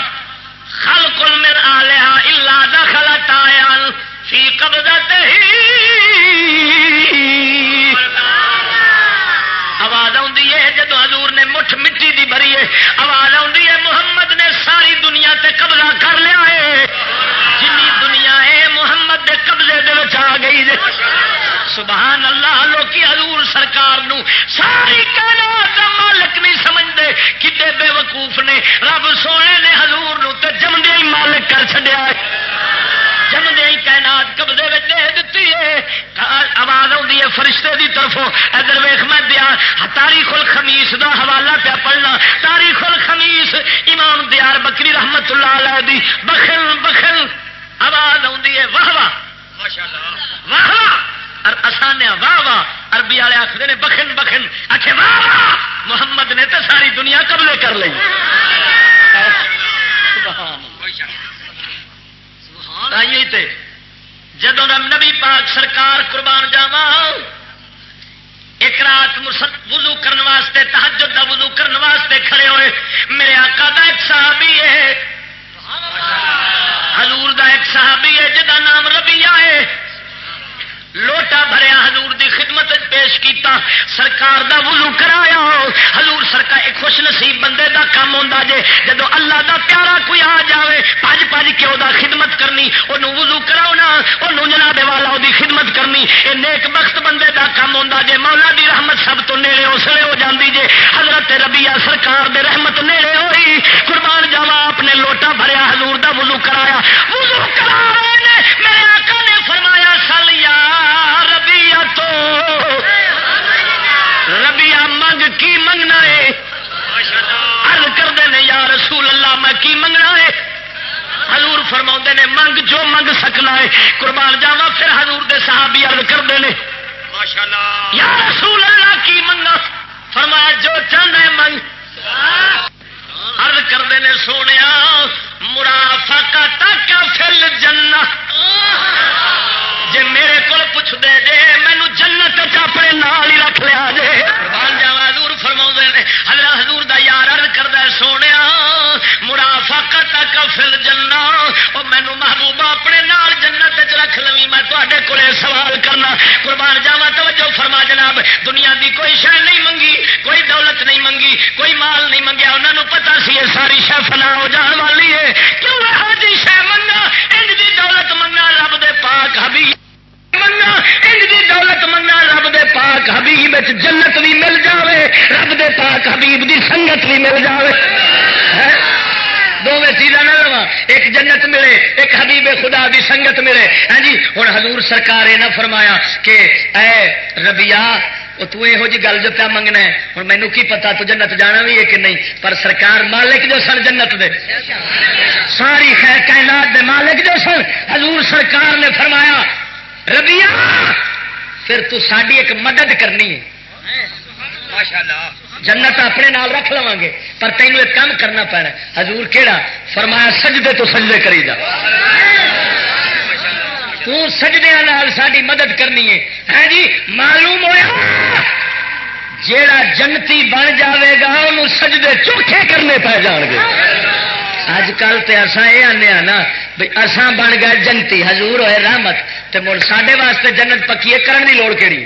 خلق من آلہا الا دخلت آیان فی قبضت آواز آتی ہے جدو حضور نے مٹھ مٹی دی بھری ہے، آواز آتی ہے، محمد نے ساری دنیا تے قبضہ کر لیا ہے۔ جنی دنیا ہے، محمد دے قبضے دل آ گئی دے سبحان اللہ، لوکی حضور سرکار نو ساری کائنات کا مالک نہیں سمجھتے کتنے بے وقوف نے، رب سونے نے حضور نو تے جمدے ہی مالک کر چڑیا ہے۔ جمدے ہی کائنات قبضے میں دے دیتی ہے آواز آتی ہے فرشتے دی طرفوں؟ ادھر ویخ میں دیا تاریخ الخمیس دا حوالہ پیا پڑھنا۔ تاریخ الخمیس امام دیار بکری رحمت اللہ علیہ دی۔ بخل بخل۔ آواز آتی ہے واہ واہ۔ واہ واہ۔ آسانیا واہ واہ۔ عربی والے آخر نے بخن بخن آخے واہ واہ۔ محمد نے تو ساری دنیا قبلے کر لی جدو نبی پاک سرکار قربان جاوا ایک رات وضو کرنے واسطے تحجد دا وضو کرنے واسطے کھڑے ہوئے میرے آقا دا ایک صحابی ہے۔ حضور دا ایک صحابی ہے جدا نام ربیہ ہے۔ لوٹا بھریا حضور دی خدمت پیش کیتا، سرکار دا وضو کرایا۔ حضور سرکار ایک خوش نصیب بندے دا کام ہوتا جے، جدو اللہ دا پیارا کوئی آ جائے پج پج کے وہ خدمت کرنی انہوں وضو کراؤنا انہوں جناب والا وہ خدمت کرنی۔ یہ نیک بخت بندے دا کام ہوتا جے، مولا دی رحمت سب تو نیڑے اسلے ہو جاندی جے۔ حضرت ربیہ سرکار دے رحمت نیڑے ہوئی، قربان جاوا، اپنے لوٹا بھریا حضور دا وضو کرایا۔ وضو کرا رہے نے، میرے آقا ربیہ تو ربیہ منگ کی منگنا ہے؟ ارد کرتے ہیں یا رسول اللہ، میں کی منگنا ہے؟ حضور فرما نے، منگ جو منگ سکنا ہے، قربان جاوا پھر حضور دے صحابی ارد کرتے ہیں یا رسول اللہ، کی منگا؟ فرمایا، جو چاہنا ہے، منگ۔ ارد کرتے ہیں سونے مرافا کا فل جنا جی میرے کو پوچھتے جی مینو جنت اپنے نال ہی رکھ لیا جی قربان جاوا حضور فرما نے۔ حضرت حضور دا یار ارد کرتا سونے مرافا کا فل جنا وہ مینو محبوبہ اپنے نال جنت چ رکھ لوی، میں تے کو سوال کرنا۔ قربان جاوا توجہ فرما جناب، دنیا دی کوئی شہ نہیں منگی، کوئی دولت نہیں منگی، کوئی مال نہیں منگیا۔ انہوں نے پتا سی یہ ساری شہ فنا ہو جان والی ہے۔ کیوں یہ جی شہ منگا؟ انج دی دولت منگا رب دے پاک حبیب منگا انج دی دولت منگا رب دے پاک حبیب جنت بھی مل جاوے، رب دے پاک حبیب دی سنگت بھی مل جاوے۔ دونوں چیزاں نہ لوا ایک جنت ملے، ایک حبیب خدا دی سنگت ملے۔ ہاں جی ہوں حضور سرکار یہ نہ فرمایا کہ اے ربیا تو یہو جی گل جو پیا منگنا ہے ہوں مینو کی پتا، تو جنت جانا بھی ہے کہ نہیں؟ پر سرکار مالک جو سن، جنت دے۔ ساری خیر کائنات دے مالک جو سن، حضور سرکار نے فرمایا ربیا پھر تو ساری ایک مدد کرنی ہے۔ جنت اپنے نال رکھ لوا گے پر تینوں ایک کام کرنا پینا۔ حضور کیڑا؟ فرمایا سجدے تو سجدے کری جا۔ تو نال ساری مدد کرنی ہے۔ ہاں جی معلوم ہوا جیڑا جنتی بن جاوے گا انہوں سجدے چوکھے کرنے پہ جان گے۔ اج کل تو اصا یہ آنے نا بھائی اساں بن گئے جنتی، حضور ہوئے رحمت، تے مڑ سڈے واسطے جنت پکی ہے کرن کی لوڑ کہڑی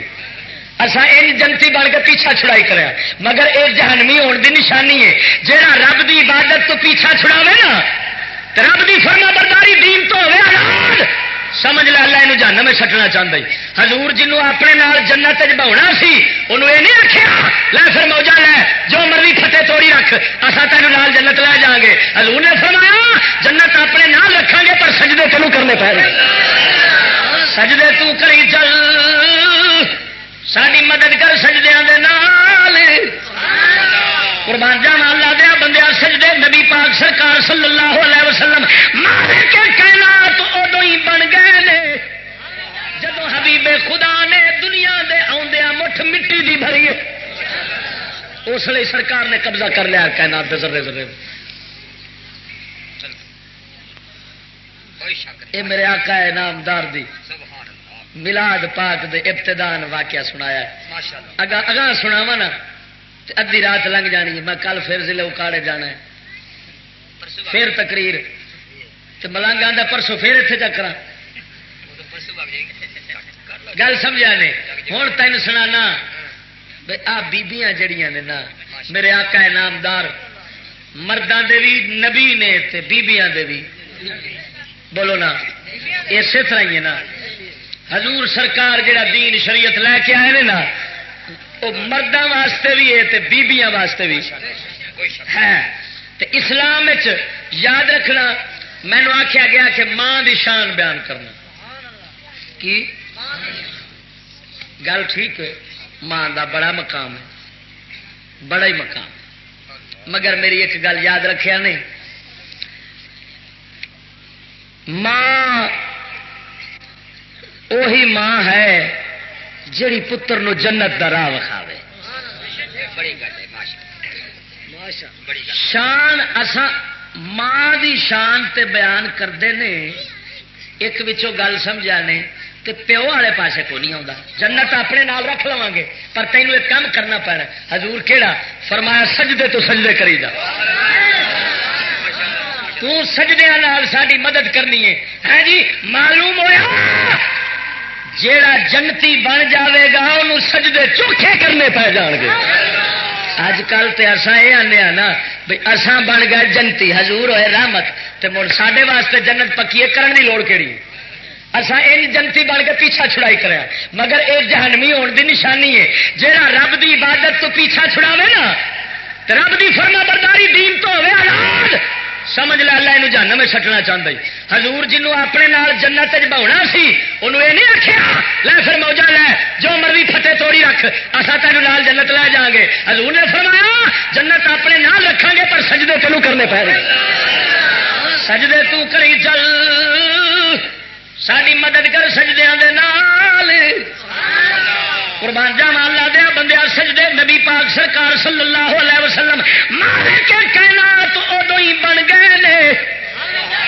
اسان ان جنتی بن کے پیچھا چھڑائی کریا مگر یہ جہنمی ہون دی نشانی ہے۔ جہاں رب کی عبادت تو پیچھا چھڑاوے نا رب کی فرما برداری دین تو ہوئے آزاد۔ سمجھ لا اللہ یہ جہنم میں سٹنا چاہتا ہی حضور جنوں اپنے نال جنت بہنا سی انہوں یہ نہیں رکھا لے پھر موجہ لے، جو مرضی پھٹے توڑی رکھ اصا تین نال جنت لے جا گے حضور نے فرمایا، جنت اپنے نال رکھا گے، پر سجدے تینوں کرنے پہ سجدے تو کری چل۔ ساری مدد کر سجدیا قربان جانا اللہ دیا بندیا سجدے نبی پاک سرکار صلی اللہ علیہ وسلم۔ مارے کے کائنات ادو ہی بن گئے نے۔ جب حبیب خدا نے دنیا دے آدھا مٹھ مٹی دی بھری اس لیے سرکار نے قبضہ کر لیا کائنات دے ذرے ذرے۔ یہ میرے آقا ہے نامدار دی ملاد پاک دے ابتدان واقعہ سنایا اگا اگاں سناوا نا ادی رات لنگ جانی میں کل پھر ضلع اکاڑے جانا ہے۔ پھر تقریر۔ ملنگ آتا پرسوں پھر اتنے چکر گل سمجھا نے؟ ہوں تین سنا آ بیبیاں جڑیاں نے نا، میرے آقا نامدار مردوں دے بھی نبی نے بیبیاں دے بھی بولو نا، اسی طرح ہی ہے نا۔ حضور سرکار جڑا دین شریعت لے کے آئے نا وہ مردوں واسطے بھی ہے بیبیاں واسطے بھی ہے ہاں، اسلام یاد رکھنا مینو آخیا گیا کہ ماں دی شان بیان کرنا۔ کی؟ گل ٹھیک ہے ماں دا بڑا مقام ہے بڑا ہی مقام۔ مگر میری ایک گل یاد رکھیا نہیں ماں وہی ماں ہے جڑی پتر نو جنت دا راہ وکھاوے۔ شان اسا ماں دی شان تے بیان کرتے ہیں ایک وچوں گل سمجھا نے، تے پیو والے پاسے کو نہیں آتا جنت اپنے نال رکھ لوا گے، پر تینوں ایک کام کرنا پینا حضور کیڑا؟ فرمایا، سجدے تو سجدے کری جا۔ تو سجدیا نال ساری مدد کرنی ہے۔ ہاں جی معلوم ہوا جیڑا جنتی بن جاوے گا انہوں سجدے چوکھے کرنے پہ جان گے۔ اج کل تو اصا یہ آنے ہاں نا بھائی اسان بن گئے جنتی، حضور ہوئے رحمت تو مڑ سڈے واسطے جنت پکی کرن کی لوڑ کہڑی اسان یہ جنتی بن کے پیچھا چھڑائی کرا مگر یہ جہنمی ہون دی نشانی ہے جہاں رب کی عبادت تو پیچھا چھڑاوے نا رب کی فرما برداری دین تو ہوئے آزاد۔ سمجھ لا اللہ یہ جہنم میں سٹنا چاہتا ہی حضور جنوں اپنے نال جنت بہنا سی، انہوں یہ نہیں رکھا لے پھر موجہ لے، جو مرضی پھٹے توڑی رکھ اصا تین نال جنت لے جا گے۔ حضور نے فرمایا، جنت اپنے نال رکھا گے، پر سجدے تینوں کرنے پہ رہے سجدے تو کری چل ساری مدد کر سجدیا قربان جاوا اللہ دیا بندیا سجدے، نبی پاک سرکار صلی اللہ علیہ وسلم مارے کے کہنا تو ادو ہی بن گئے نے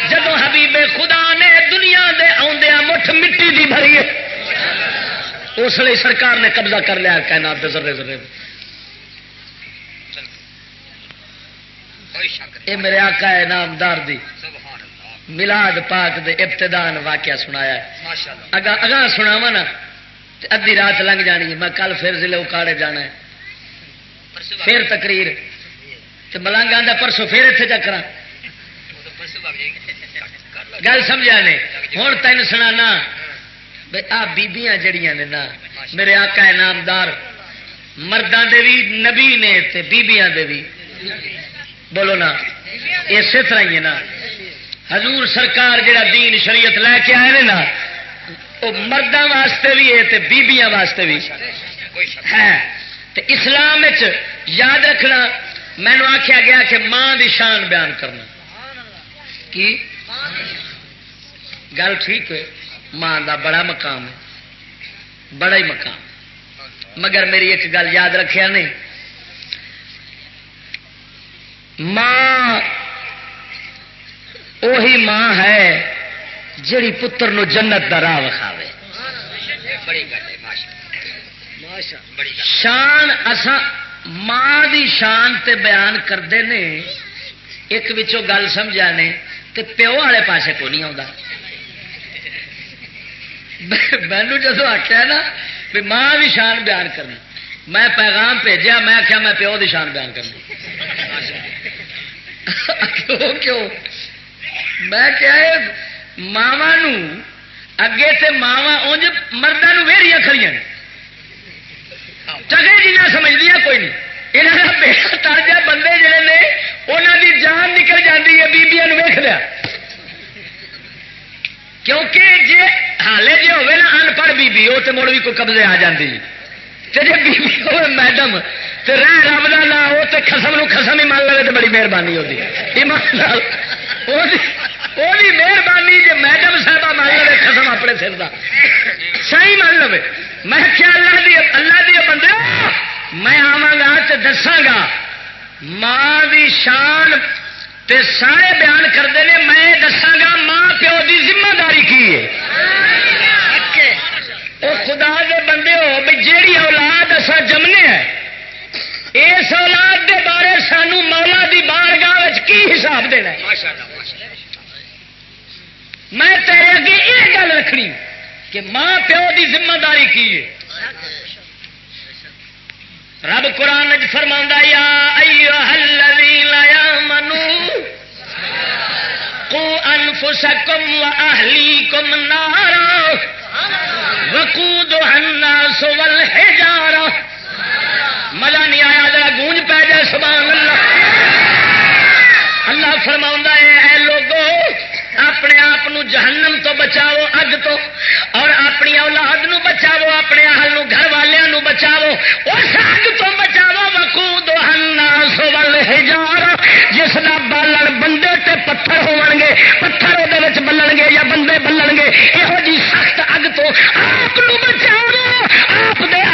جدو حبیب خدا نے دنیا دے آدھا مٹھ مٹی دی بھری اس لیے سرکار نے قبضہ کر لیا کہنا ذرے ذرے۔ یہ میرے آقا ہے نامدار دی۔ ملاد پاک دے ابتدان واقعہ سنایا ہے۔ اگا اگاں سناوا نا ادی رات لنگ جانی ہے، میں کل پھر ضلع اکاڑے جانا ہے۔ پھر تقریر۔ ملنگ آدھا پرسوں پھر اتنے چکر گل سمجھا نے؟ ہوں تین سنا آ بیبیاں جڑیاں نے نا، میرے آقا نامدار۔ مردوں دے بھی نبی نے تے بیبیاں دے بھی بولو نا، اسی طرح ہی ہے نا۔ حضور سرکار جڑا دین شریعت لے کے آئے نا وہ مردوں واسطے بھی ہے بیبیاں واسطے بھی ہے ہاں، اسلام یاد رکھنا مینو آخیا گیا کہ ماں دی شان بیان کرنا۔ کی؟ گل ٹھیک ہے ماں دا بڑا مقام ہے بڑا ہی مقام۔ مگر میری ایک گل یاد رکھیا نہیں۔ ماں وہی ماں ہے جڑی پتر نو جنت دا راہ وکھاوے۔ شان اسا ماں دی شان تے بیان کرتے ہیں ایک وچوں گل سمجھا نے، تے پیو والے پاسے کو نہیں آتا مینو جدو آخیا نا بھی ماں بھی شان بیان کرنی، میں پیغام بھیجا میں آخیا میں پیو دی شان بیان کرنی۔ کیوں کیوں؟ میں کیا ماوا اگے تے ماوا انج مردوں ویڑیاں کھڑی چگے جی سمجھ دیا کوئی نہیں۔ یہاں کا بیٹا ترجا بندے جڑے نے انہوں دی جان نکل جاتی ہے بیبیا ویخ لیا۔ کیونکہ جی حالے جی ہوے نا ان پڑھ بیبی وہ تو مڑ بھی کوئی قبضے آ جاتی جی بیبی ہوے میڈم تو رہ رب کا لا وہ تو خسم نو خسم ہی مان لے تو بڑی مہربانی ہوتی ایمان وہی مہربانی جی میڈم صاحبہ مان لے خسم اپنے سر کا صحیح مان لو میں کیا اللہ دی اللہ دی بندے? میں آوا گا تو دساگا ماں دی شان تے سارے بیان کرتے ہیں میں دساگا ماں پیو دی ذمہ داری کی ہے؟ وہ خدا دے بندے ہو بھی جیڑی اولاد اصا جمنے ہیں اس اولاد دے بارے سانو مولا دی بارگاہ کی حساب دینا میں تیرے اگے یہ گل رکھنی۔ کہ ماں پیو دی ذمہ داری کی ہے؟ رب قرآن فرما یا منو کو انفسکم و اہلی کم نارو وقود الناس والحجارہ۔ مزہ نہیں آیا، ذرا گونج پہ جائے، سبحان اللہ۔ اللہ فرما ہے اے لوگو اپنے آپ جہنم تو بچاؤ، اگ تو۔ اور اپنی اولاد نو بچاؤ، اپنے حل گھر والوں بچاؤ۔ اس اگ تو بچاؤ وقو دو سول ہزار جس کا بالن بندے تے پتھر ہو گے پتھر وہ بلن گے یا بندے بلن گے یہو جی سخت اگ تو آپ بچاؤ، آپ دے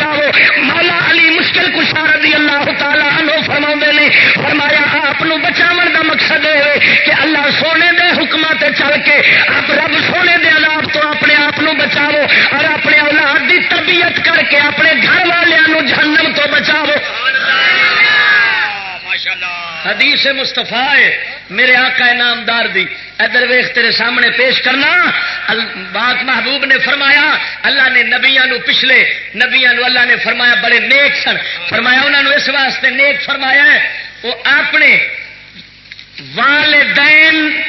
والوں مولا علی مشکل کشا رضی اللہ تعالیٰ عنہ فرما نے، فرمایا، آپ بچاو دا مقصد ہے کہ اللہ سونے دے حکمات چل کے آپ رب سونے دے عذاب تو اپنے آپ بچاو اور اپنے اولاد دی تربیت کر کے اپنے گھر والوں جہنم تو بچاؤ حدیث مستفا ہے، میرے آقا نامدار دی۔ ادھر ویخ تیرے سامنے پیش کرنا۔ بات محبوب نے فرمایا، اللہ نے نبیا پچھلے نبیا اللہ نے فرمایا بڑے نیک سن۔ فرمایا انہوں نے اس واسطے نیک فرمایا ہے، وہ اپنے والدین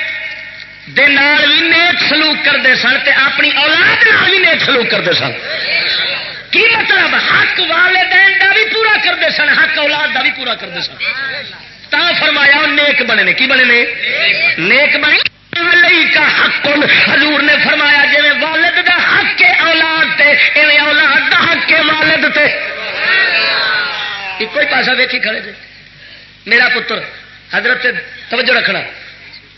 دے نال بھی نیک سلوک کرتے سن تے اپنی اولاد نال بھی نیک سلوک کرتے سن۔ کی مطلب؟ حق والدین دا بھی پورا کرتے سن، حق اولاد دا بھی پورا کرتے سن۔ تا فرمایا، نیک بنے نے۔ کی بنے نے؟ نیک بنے۔ کا حق۔ حضور نے فرمایا جی والد دا حق کے اولاد تے ایویں اولاد دا حق کے والد تے۔ کوئی پاسا ویکھی کھڑے جی۔ میرا پتر، حضرت، توجہ رکھنا۔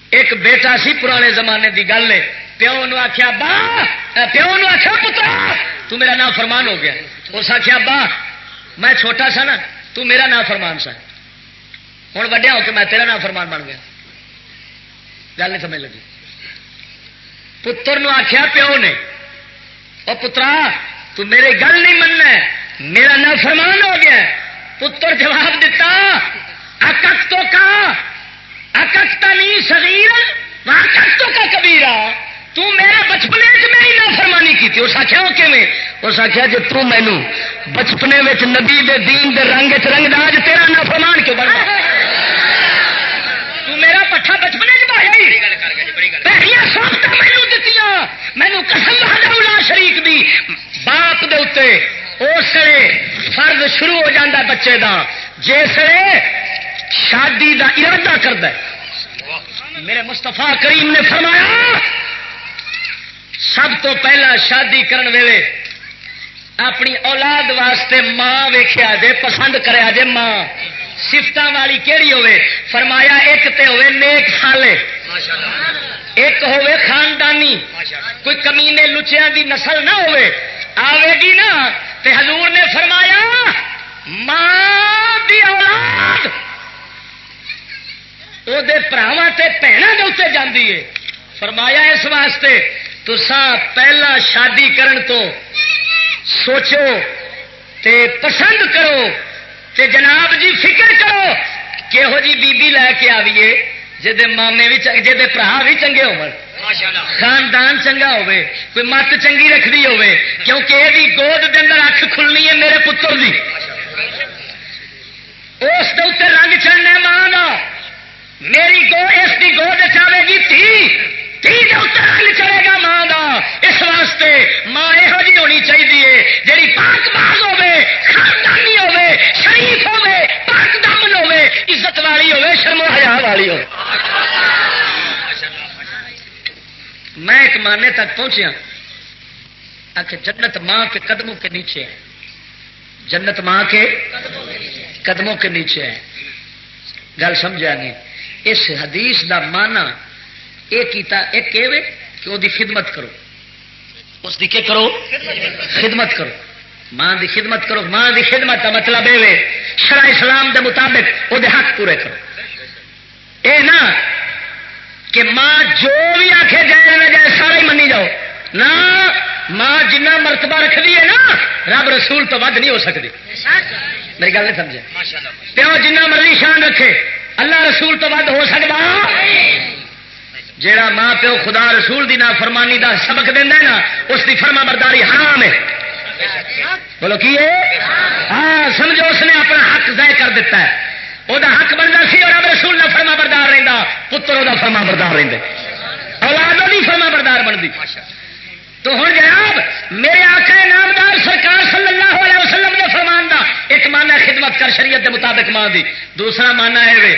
ایک بیٹا سی پرانے زمانے دی گل ہے۔ پیو نو آخیا با، پیو نو آخیا پترا! تو میرا نام فرمان ہو گیا۔ اس آخیا با میں چھوٹا سا نا، تو میرا نام فرمان سا۔ ہوں وڈیا ہو کے میں تیرا نام فرمان بن گیا۔ گل نہیں سمجھ لگی۔ پتر نو آخیا، پیو نے وہ پترا، تو میرے گل نہیں مننا میرا نام فرمان ہو گیا پتر جواب دیتا اکت تو کا اکت نہیں شریر تو کا کبیرا تو میرے بچپنے میں ہی نہ فرمانی کی اس آخیا وہ کیون اس آخیا جی تینوں بچپنے میں نبی دے دین دے رنگ چ رنگ داج تیرا نہ فرمان کیوں بڑا تو میرا پٹھا بچپنے مینو دیتی مینو قسم شریف دی۔ باپ دے اتنے اس فرض شروع ہو جاتا بچے دا جس شادی دا ارادہ کرد میرے مستفا کریم نے فرمایا سب تو پہلا شادی کرن ویلے اپنی اولاد واسطے ماں ویخیا جے پسند کریا جے ماں۔ سفت والی کہڑی ہوے فرمایا ایک تے ہوے نیک سالے ایک ہوے خاندانی۔ کوئی کمینے لچیا دی نسل نہ ہوے آوے گی نا؟ تے حضور نے فرمایا ماں دی اولاد۔ وہ براوا سے بھنوں کے اتنے جاتی ہے۔ فرمایا اس واسطے تو پہلا شادی کرن تو سوچو تے پسند کرو تے جناب جی فکر کرو کہہو جی بی بی لے کے آئیے جی مامے بھی جی برا بھی چنگے ہو خاندان چنگا ہوے کوئی مت چنگی رکھنی ہوے کیونکہ یہ گود کے اندر اکھ کھلنی ہے میرے پتر کی اس رنگ چڑھنا ماں میری گو اس کی گود چاہے گی تھی۔ تھی رنگ چڑھے گا ماں کا اس واسطے ماں یہو جی ہونی چاہیے جی پاک باغ ہوے خاندانی ہوے شریف ہوے پاک دمن ہوے عزت والی ہوے شرم حیا والی ہو میں ایک مانے تک پہنچیا۔ کہ جنت ماں کے قدموں کے نیچے ہے۔ جنت ماں کے قدموں کے نیچے ہے۔ گل سمجھا نہیں اس حدیث دا مانا یہ کیتا ایک کہ وہ خدمت کرو۔ اس دی کرو؟ خدمت کرو۔ ماں دی خدمت کرو ماں دی خدمت کا مطلب یہ شرع اسلام دے مطابق وہ حق پورے کرو۔ اے نا کہ ماں جو بھی آخے جائے نہ جائے سارا ہی منی جاؤ۔ نہ ماں جنہ مرتبہ رکھتی ہے نا رب رسول تو ود نہیں ہو سکتی میری گل نہیں سمجھے؟ پیو جنہ مرضی شان رکھے اللہ رسول تو ود ہو سکتا جیڑا ماں پیو خدا رسول دی نا فرمانی دا سبق دینا نا، اس دی فرما برداری حرام ہے۔ بولو کی ہاں سمجھو اس نے اپنا حق ضائع کر دیتا ہے۔ وہ حق بنتا سی اور اب رسول کا فرما بردار رہتا پتر وہ فرما بردار رہتے اولاد نہیں فرما بردار بنتی تو ہوں جناب، میرے آقا نامدار سرکار صلی اللہ علیہ وسلم نے فرمان دا، ایک مانا خدمت کر شریعت کے مطابق ماں دی۔ دوسرا مانا ہے وے،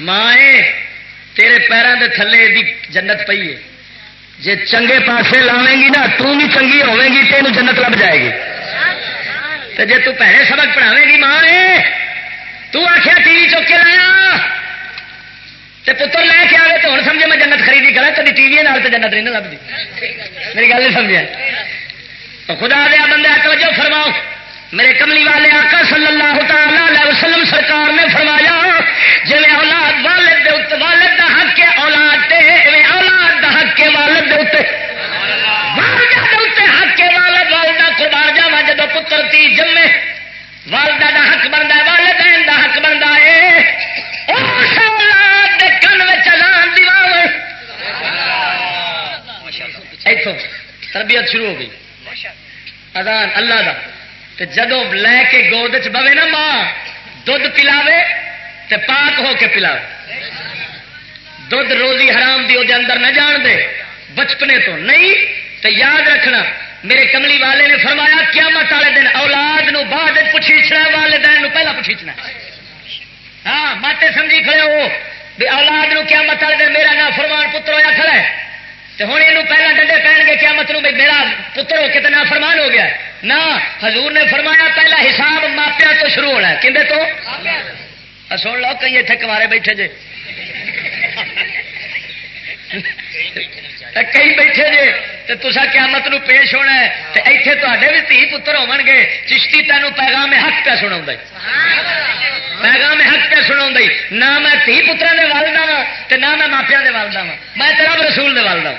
ماں تیرے پیروں کے تھلے دی جنت پئی ہے۔ جی چنگے پاسے لاویں گی نا، تو بھی چنگی ہوے گی تین جنت لب جائے گی۔ تو جی تیرے سبق پڑھاوے گی ماں تو آخیا ٹی وی چوک کے لایا۔ تے پتر لے کے آئے تو ہوں سمجھے میں جنت خریدی کرا کبھی ٹی وی تو جنت نہیں لبھی میری گل نہیں سمجھا تو خدا دیا بندے توجہ فرماؤ۔ میرے کملی والے آقا صلی اللہ تعالی علیہ وسلم سرکار نے فرمایا جی اولاد والد والد دا حق کے اولاد تے اولاد دا حق کے والد دے اتنے والدہ دے اتنے حق کے والد والدہ قربان جاوا جب پتر تی جمے۔ والدہ دا حق بنتا ہے، والدین دا حق بنتا ہے۔ اس اولاد دے کن میں چلان دیوار اتوں تربیت شروع ہو گئی۔ اذان اللہ دا۔ تے جدو لے کے گود چ بوے نا ماں دھد پلاوے تے پاک ہو کے پلاوے۔ دھد روزی حرام دی دے اندر نہ جان دے۔ بچپنے تو نہیں تو یاد رکھنا، میرے کملی والے نے فرمایا، قیامت والے دن اولاد نو بعد پوچھنا والدین نو پہلا پوچھنا ہاں ماتے سمجھی کھڑے ہو بھی اولاد نو قیامت والے دن میرا نام فرمان پتر ہوا کھڑا ہے۔ تو ہوں یہ پہلے ڈنڈے پہن گے قیامت نو میرا پتر ہو کے تو نہ فرمان ہو گیا نہ حضور نے فرمایا پہلا حساب ماپیا تو شروع ہونا ہے۔ کھے تو؟ سن لو کئی اتنے کمارے بیٹھے جے۔ کئی بیٹھے جے تو تصا قیامت نو پیش ہونا ہے اتنے تے بھی دھی پتر ہو گے چشتی تینوں پیغام حق پہ سنا پیغام حق پہ سنا نہ میں دھی پترا کے والدہ وا تو نہ میں ماپیا کے والدہ وا میں تیرا رسول دے والدہ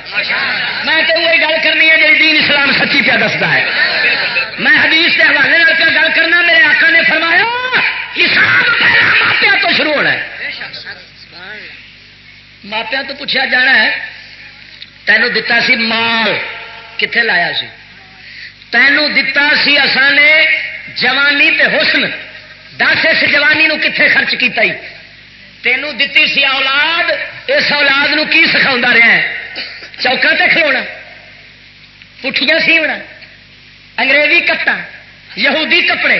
میں تو وہی گل کرنی ہے جی دین اسلام سچی پیا دستا ہے میں حدیث کے حوالے پہ گل کرنا میرے آقا نے فرمایا حساب پہلا ماپیا تو شروع ہونا ہے ماپیا تو پوچھا جانا ہے تینوں دتا سی مال۔ کتنے لایا سی؟ تینوں دتا سی اسان نے جوانی تے حسن۔ دس اس جوانی نو کتنے خرچ کیتا ہی۔ تینوں دتی سی اولاد۔ اس اولاد نو کی سکھا رہا ہے؟ چوکا تے کھلونا۔ پٹھیاں سیونا۔ انگریزی کٹا یہودی کپڑے۔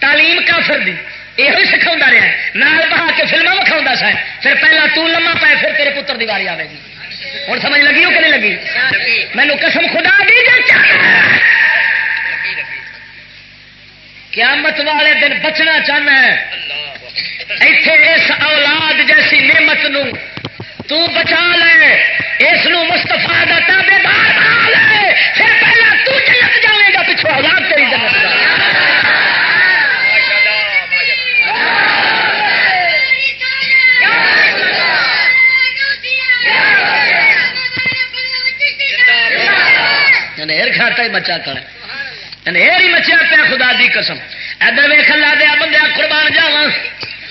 تعلیم کافر دی۔ یہ سکھا رہا ہے۔ نال بہا کے فلما وکھاؤں سا پھر پہلا تو لما پائے، پھر تیرے پتر دی واری آئے گی۔ ہوں سمجھ لگی ہو کہ نہیں لگی؟ مینو قسم خدا دی قیامت والے دن بچنا چاہنا ہے۔ ایتھے اس اولاد جیسی نعمت نو تو بچا لے۔ اس مستفا کا تابے دار پھر پہلا تو جنت جائے گا، پچھو اولاد تیری جنت یعنی کھاتا ہی بچا کر۔ یعنی ہی مچیا پیا خدا دی قسم۔ ادھر ویخ لا دیا بندہ قربان جاوا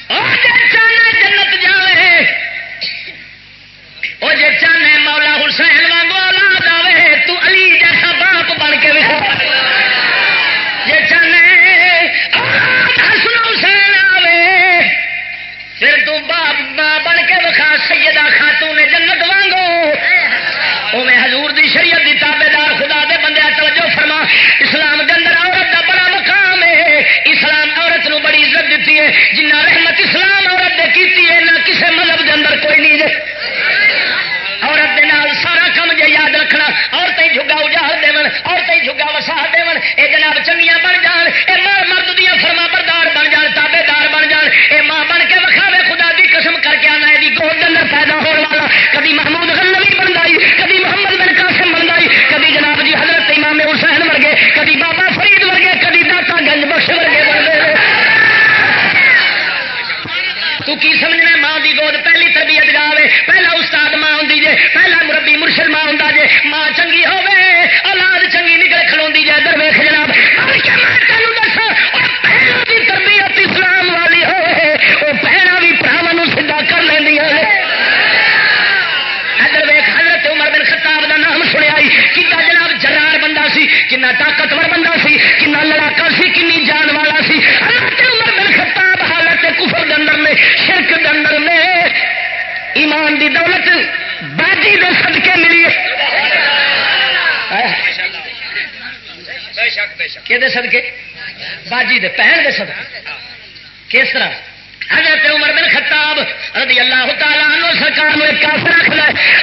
جنت جائے وہ جی چاہے مولا حسین وانگو اولاد آئے تو علی جیسا باپ بن کے بھی جی چاہے حسن حسین آئے پھر تو باپ بن کے وکھا سیدہ خاتون جنت وانگو۔ وہ حضور دی شریعت دی تابے دار خدا دے بندے توجہ فرما اسلام کے اندر عورت دا بڑا مقام ہے۔ اسلام عورت نو بڑی عزت دیتی ہے۔ جنہ رحمت اسلام عورت دے کیتی ہے، نہ کسے مذہب دے اندر کوئی نہیں عورت دے نال سارا کم جے یاد رکھنا۔ عورتیں جھگا اجاڑ دے عورتیں جھگا وسا دے اے جناب چنگیاں بن جان، اے ماں مرد دیا فرما بردار بن جان تابے دار بن جان۔ اے ماں بن کے وکھاوے خدا دی قسم کر کے آنا یہ گود اندر پیدا ہونے والا۔ کدی محمود غلوی بن گئی کی سمجھنا ماں دی گود پہلی تربیت جاوے پہلا استاد ماں ہوں جے، پہلا مربی مرشد ماں ہوں جے۔ ماں چنگی ہوے اولاد چنگی نکل کھلو جائے درویخ جناب تینوں دسو پہلو کی تربیت اسلام والی ہوئے وہ پہنا بھی پراوا سیدا کر لینی ادھر ویخ حضرت عمر بن خطاب دا نام سنیا کتا جناب جرار بندہ سی، کنا طاقتور بندہ سی، کنا لڑاکا سی، کنی جان والا سی۔ کفر دے اندر نے، شرک دے اندر نے، ایمان دی دولت، باجی دے صدقے ملی کہ صدقے؟ باجی دے، پہن دے صدقے۔ کس طرح؟ حضرت عمر بن خطاب رضی اللہ تعالیٰ عنہ سرکار نے کافر رکھ لے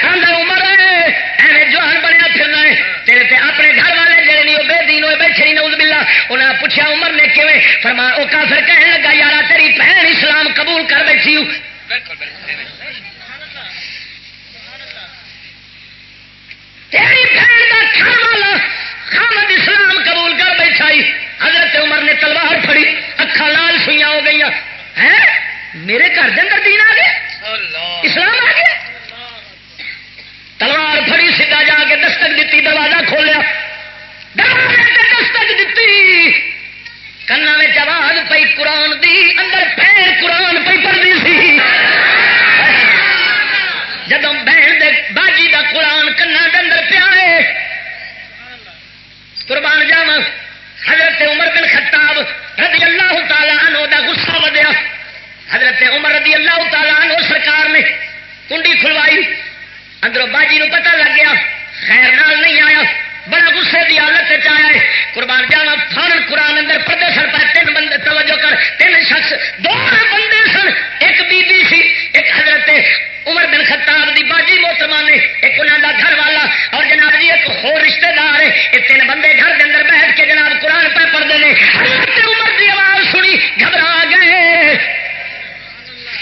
آدھا عمر، ایویں جوہر بنیا پھرنا ہے، تیرے تے اپنے گھر والے جڑے نہیں بے دین ہوئے بیٹھے نہیں نوز باللہ۔ انہاں پوچھا عمر نے کیویں؟ فرما او کافر کہنے لگا یارا تیری بہن اسلام قبول کر بیٹھی ہوں۔ تیری بہن کا گھر والا خامد اسلام قبول کر بیٹھا حضرت عمر نے تلوار پھڑی اکھا لال سوئیاں ہو گئی میرے گھر اندر دین آ گیا؟ اسلام آ گیا؟ تلوار پھڑی سیدھا جا کے دستک دیتی دروازہ کھولیا۔ دستک دیتی کنا میں آواز پی قرآن دی اندر پھر قرآن پی پڑتی سی جب بہن دے باجی دا قرآن کنا اندر پیا قربان جاوا حضرت عمر بن خطاب رضی اللہ تعالیٰ عنہ دا غصہ ودیا حضرت عمر رضی اللہ تعالیٰ عنہ سرکار نے کنڈی کھلوائی اندروں باجی نو پتہ لگ گیا خیر نال نہیں آیا۔ بڑا غصے کی حالت آیا ہے۔ قربان جانا فارن قرآن اندر پردے سن پہ تین بندے توجہ کر، تین شخص، دو بندے سن۔ ایک بی بی سی، ایک حضرت عمر بن خطاب دی باجی محترمہ نے، ایک انہوں کا گھر والا۔ اور جناب جی ایک ہو رشتے دار ہے۔ یہ تین بندے گھر کے اندر بیٹھ کے جناب قرآن پہ پڑھتے ہیں۔ حضرت عمر کی آواز سنی، گھبرا گئے۔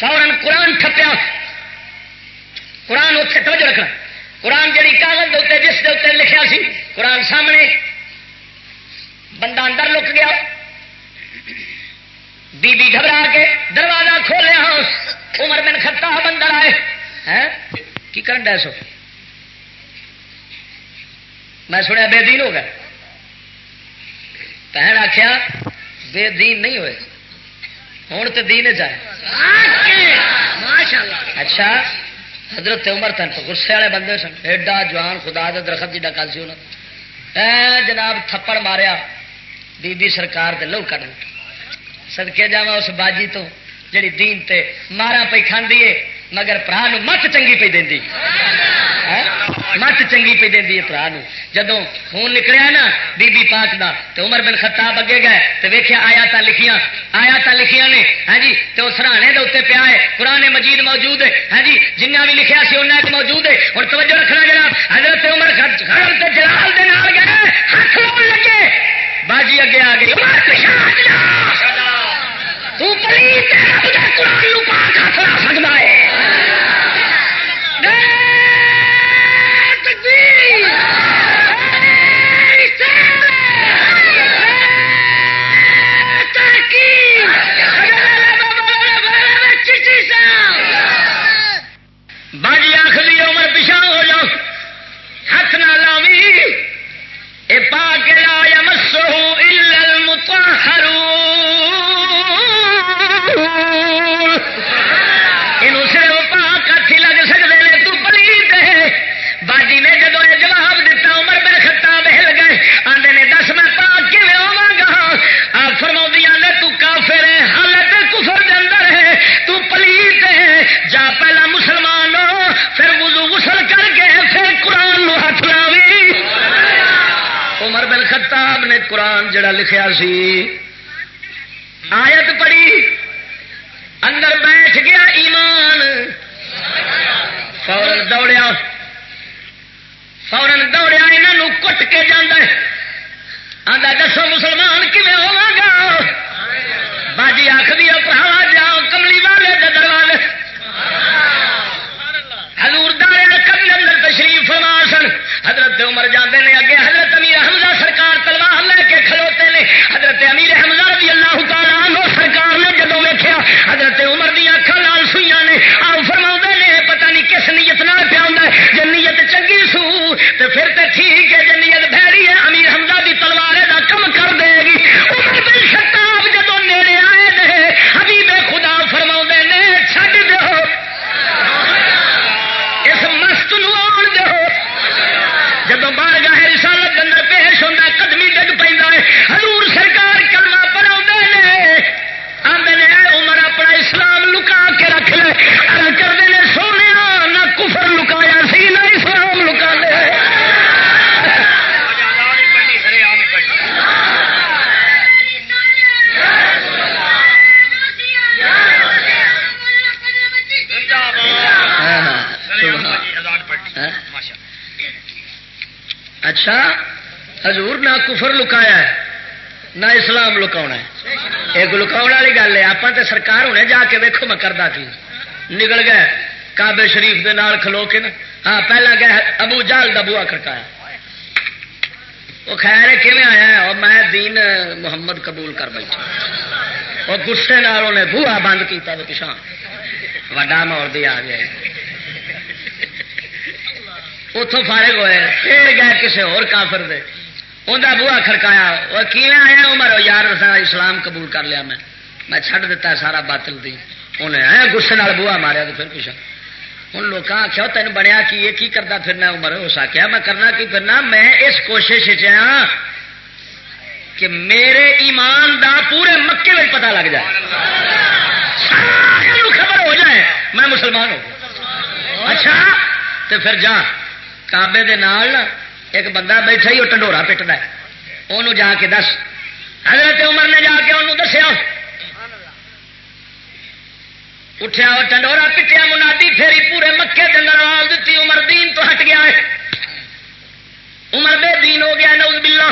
فورن قرآن ٹھپیا۔ قرآن اتنے توجہ رکھنا۔ قرآن جڑی کاغذ دے جس کے اتنے لکھا سی قرآن سامنے۔ بندہ اندر لک گیا۔ بی بی گھبرا کے دروازہ کھولیا عمر بن خطاب اندر آئے۔ کی کرن ڈے سو؟ میں سنیا بے دین ہو گیا۔ بہن آخیا بے دین نہیں ہوئے۔ ہوں تو دین جائے۔ اچھا۔ حضرت عمر تن تو غصے والے بندے سن۔ ایڈا جوان خدا دے درخت جی کل سی انہوں جناب، تھپڑ ماریا۔ بی بی سرکار دے لو کٹ سدکے جا اس باجی تو، جڑی دین تے مارا پی کھاندی ہے مگر برا مت چنگی پی دینی۔ مت چنگی پی دینی ہے برا جدو خون نکلیا نا بی بی پاک دا تو عمر بن خطاب اگے گئے تو ویکیا آیا تا لکھیاں آیا تا لکھیاں نے۔ ہاں جی تو سرانے دے اتنے پیا ہے قرآن مجید موجود ہے۔ ہاں جی جنہ بھی لکھیا سی انہیں ایک موجود ہے۔ اور توجہ رکھنا جناب حضرت عمر تے جلال دے نال گئے ہاتھ لگے۔ باجی اگے آ گئی قرآن پاک ہاتھ سکتا ہے۔ قرآن جڑا لکھیا سی۔ آیت پڑھی۔ اندر بیٹھ گیا ایمان۔ فورن دوڑیا۔ فورن دوڑیا یہاں کٹ کے جانا آدھا دسو مسلمان کھے ہوا گا؟ باجی آخری پڑھاوا جاؤ کملی والے دروازے۔ حضور دارے کبھی اندر تشریف فرما سن۔ حضرت عمر جانے نے اگے، حضرت امیر حمزہ سرکار تلوار لے کے کھلوتے نے۔ حضرت امیر حمزہ رضی اللہ تعالیٰ عنہ سرکار نے جدو ویکیا حضرت عمر دیا اکھان لال سوئی نے آؤ فرما نے پتہ نہیں کس نیت نہ پیا جی نیت چنگی سو تو پھر تو ٹھیک ہے جی نیت بہری ہے، امیر حمزہ دی اچھا حضور نہ کفر لکایا ہے، نہ اسلام لکاؤنا ہے۔ ایک لکاؤ والی گل ہے آپ تو سرکار ہونے جا کے ویکو میں کرتا کی۔ نکل گئے کابے شریف دے نال کھلو کے نا۔ ہاں پہلا گیا ابو جال کا بوا کھڑکایا۔ وہ خیر کیون آیا ہے؟ اور میں دین محمد قبول کر بیٹھا۔ وہ گسے نال انہیں بوا بند کیا تو پچھا وڈا مور بھی آ گیا۔ اتوں فارغ ہوئے، پھر گئے کسی اور کافر دے۔ انہیں بوا کھڑکایا، وہ کی آیا عمر؟ یار اسلام قبول کر لیا میں۔ میں چھڈ دیتا سارا باطل دی۔ انہیں آیا گسے نال بوا ماریا تو پھر پوچھا ہوں لوگ آخیا تین بنیا کی؟ یہ کی کرتا پھرنا عمر؟ ہو سکیا میں کرنا کی پھرنا؟ میں اس کوشش چاہ کہ میرے ایمان دا پورے مکے میں پتا لگ جائے۔ خبر ہو جائے، میں مسلمان ہوں اچھا تو پھر جا۔ کابے دے نال ایک بندہ بیٹھا ہی وہ ٹنڈورا پٹتا ہے انہوں جا کے دس حضرت عمر نے جا کے انہوں دسیا اٹھیا اور ٹنڈورا پٹیا منادی پھیری پورے مکے کے اندر آواز دیتی عمر دین تو ہٹ گیا ہے عمر بے دین ہو گیا نوز باللہ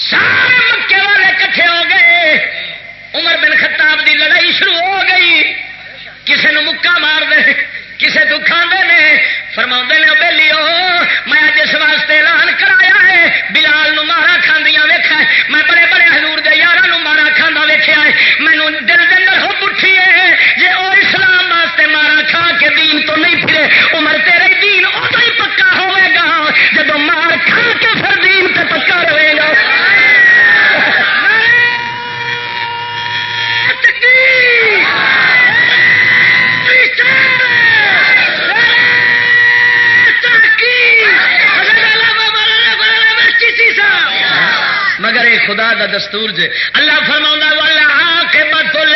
سارے مکے والے کٹھے ہو گئے عمر بن خطاب دی لڑائی شروع ہو گئی کسی نے مکا مار دے کسی تو کھانے نے؟ فرما نے بہلی میں اج اس واسطے اعلان کرایا ہے، بلال نو مارا کھاندیاں ویکھا میں بڑے بڑے حضور دے یار مارا کھانا ویکیا ہے مینو دل دن ہو اٹھی ہے جی وہ اسلام واسطے مارا کھا کے دین تو نہیں پھرے، عمر تیرے دین ادو ہی پکا ہوئے گا جب مار کھا کے پھر دین تے پکا رہے گا۔ مگر اے خدا دا دستور جے۔ اللہ فرما والا کے بتل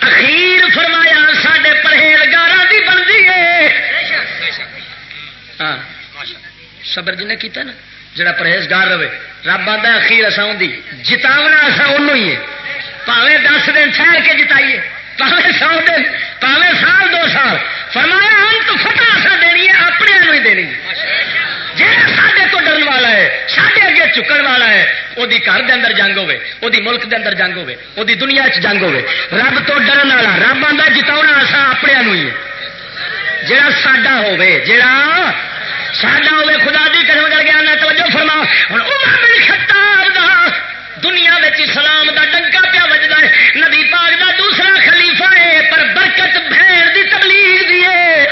اخیر فرمایا سڈے پرہیزگار کی بنتی ہے۔ ہاں صبر جن کیتا نا، جڑا پرہیزگار رہے۔ رب آتا اخیر اصا ان جتاونا اصا انہوں ہی ہے۔ پاوے دس دن ٹھہر کے جتائیے۔ پاوے سو دن پاوے سال، دو سال۔ فرمایا، ہم تو فتح اصل دینی ہے، اپنے ہاں ہی دینی۔ جہاں سڈے تو ڈرن والا ہے سڈے اگے چکن والا ہے وہ گھر دے اندر جنگ ہوے وہ ملک دے اندر جنگ ہوے وہ دنیا چ جنگ ہوے رب تو ڈرن والا، رب آتا جتاؤنا اصا اپنے ہاں ہی۔ ہے جہاں ساڈا ہوے جہاں ساڈا ہوے خدا دی قسم کر کے آنا، توجہ فرما۔ ہوں عمر بن خطاب دا، دنیا میں اسلام دا ڈنکا پیا بجتا ہے، نبی پاک دا دوسرا خلیفہ ہے پر برکت بھین دی تبلیغ دیے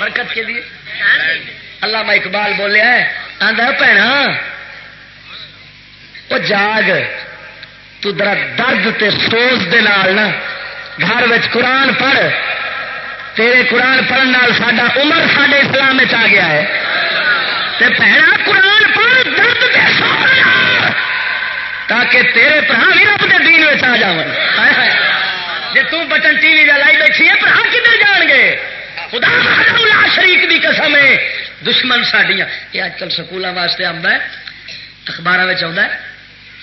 برکت کے لیے۔ اللہ میں اقبال بولیا آدھا پینا وہ جاگ تو درا درد تے سوز دے نال نا گھر قرآن پڑھ۔ تیرے قرآن پڑھنے نال ساڈا عمر سڈے اسلام آ گیا ہے۔ تے بھڑا قرآن پڑھ درد تے سوز تاکہ تیرے برا بھی رب کے دین آ جا جی تٹن ٹی وی لائی بیٹھی ہے برا کدھر جان گے۔ خدا اللہ شریف کی قسم ہے۔ دشمن سڈیا یہ اج کل سکولوں واسطے آتا ہے اخبار آتا ہے۔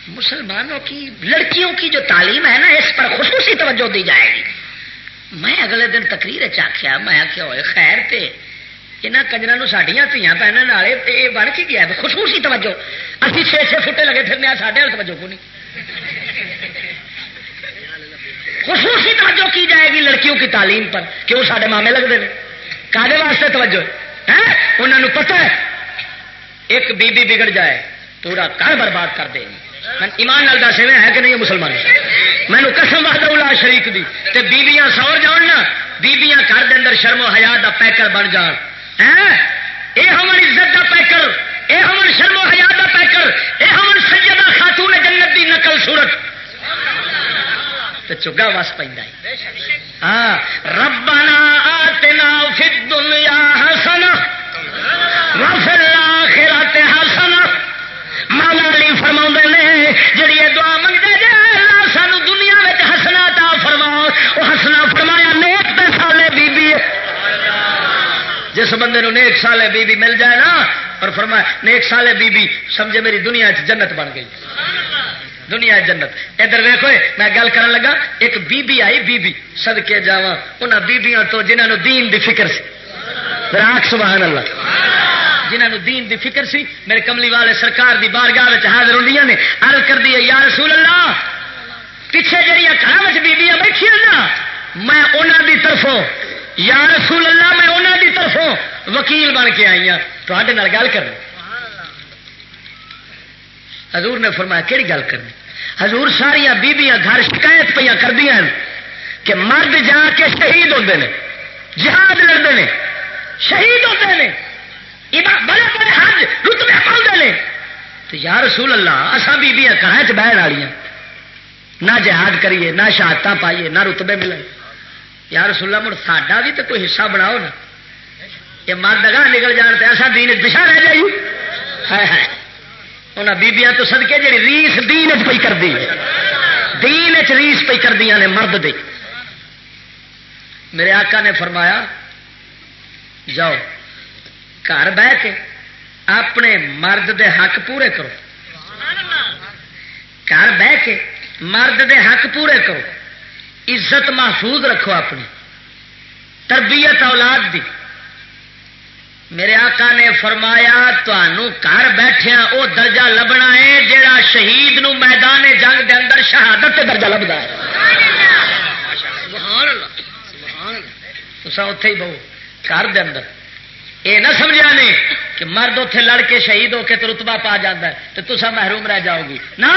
مسلمانوں کی، لڑکیوں کی جو تعلیم ہے نا، اس پر خصوصی توجہ دی جائے گی۔ میں اگلے دن تقریر چاخیا میں آخیا ہوئے خیر تے۔ یہاں کجروں سڈیا دیا پہننے والے یہ بن کے گیا خصوصی توجہ۔ ابھی چھ چھ فٹے لگے پھرنے ساڈے توجہ کو نہیں؟ خصوصی توجہ کی جائے گی لڑکیوں کی تعلیم پر کیوں سارے مامے لگتے ہیں؟ کالے واسطے توجہ؟ انہوں نے پتا ہے، ایک بی بی بگڑ جائے، پورا گھر برباد کر دے ایمان نال دس ہے کہ نہیں مسلمان مینو قسم بہاد اللہ شریف دی۔ تے بیبیاں سور جان نا بیبیاں گھر دے اندر شرم و حیا دا پیکر بن جان۔ اے ہماری عزت دا پیکر، اے ہمن شرم و حیا دا پیکر، اے ہمن سیدہ خاتون جنت دی نقل صورت۔ تو چگا وس پہ ہاں. ربنا آتنا فی الدنیا حسنا وفی الاخرت حسنا مولا علی فرما نے جی دعا منگتے جی اللہ سانو دنیا میں ہسنا تا فرما وہ ہسنا فرمایا نیک تے سالے بی بی جس بندے نو نیک سالے بی بی مل جائے نا اور فرمایا نیک سالے بی بی سمجھے میری دنیا چ جنت بن گئی دنیا جنت۔ ادھر ویکو میں گل کر لگا، ایک بی بی آئی بی بی سدکے جا ان بیبیاں تو جنہوں دین دی فکر سی۔ راک سبحان اللہ جنہوں دین دی فکر سی، میرے کملی والے سرکار دی بارگاہ حاضر ہوں نے ارد کر دی یا رسول اللہ، پیچھے جہیا گھر بیبیاں بیٹھی نا میں انہوں دی طرفوں، یا رسول اللہ، میں انہوں دی طرفوں وکیل بن کے آئی ہوں تے گل کر حضور نے فرمایا کہڑی گل کرنی؟ حضور ساریا بیبیاں گھر شکایت پہ کردیا کہ مرد جا کے شہید ہوتے ہیں جہاد لڑتے ہیں شہید ہوتے ہیں بڑے بڑے حج رتبے پلتے ہیں تو یا رسول اللہ اصا بیبیاں کہاں چ بہن والی نہ جہاد کریے، نہ شہادت پائیے، نہ رتبے ملے۔ یا رسول اللہ، مڑ ساڈا بھی تو کوئی حصہ بناؤ نا۔ یہ مرد اگاہ نکل جان تو ایسا دین دشا رہ جائیے۔ انہیں بیبیاں تو سدکے جی ریس دین پی کر دی دین ریس پی کر دیا نے مرد دی۔ میرے آقا نے فرمایا، جاؤ، گھر بہ کے اپنے مرد دے حق پورے کرو۔ گھر بہ کے مرد دے حق پورے کرو۔ عزت محفوظ رکھو اپنی۔ تربیت اولاد دی۔ میرے آقا نے فرمایا گھر بیٹھیا وہ درجہ لبنا ہے جڑا شہید نو میدان جنگ دے اندر شہادت درجہ لبتا ہے۔ اتے ہی بہو، گھر دے اندر۔ یہ نہ سمجھا نے کہ مرد اتنے لڑ کے شہید ہو کے تو رتبا پا جاتا ہے تو تصا محروم رہ جاؤ گی۔ نہ،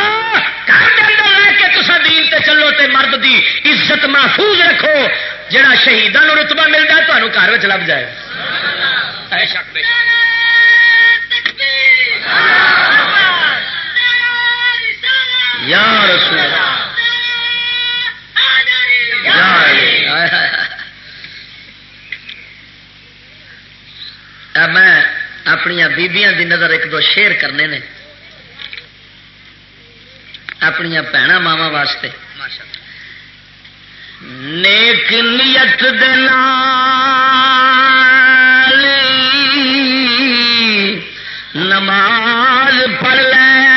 گھر کے اندر رہ کے تصا دین تے چلو تے مرد دی عزت محفوظ رکھو۔ جہاں شہیدان رتبا ملتا ہے تمہیں گھر لب جائے۔ سخت ہے شک دے یا رسول میں اپنی بیبیاں دی نظر ایک دو شیر کرنے نے۔ اپنی بھن ماوا واسطے۔ نیک نیت دینا نماز پڑھ لے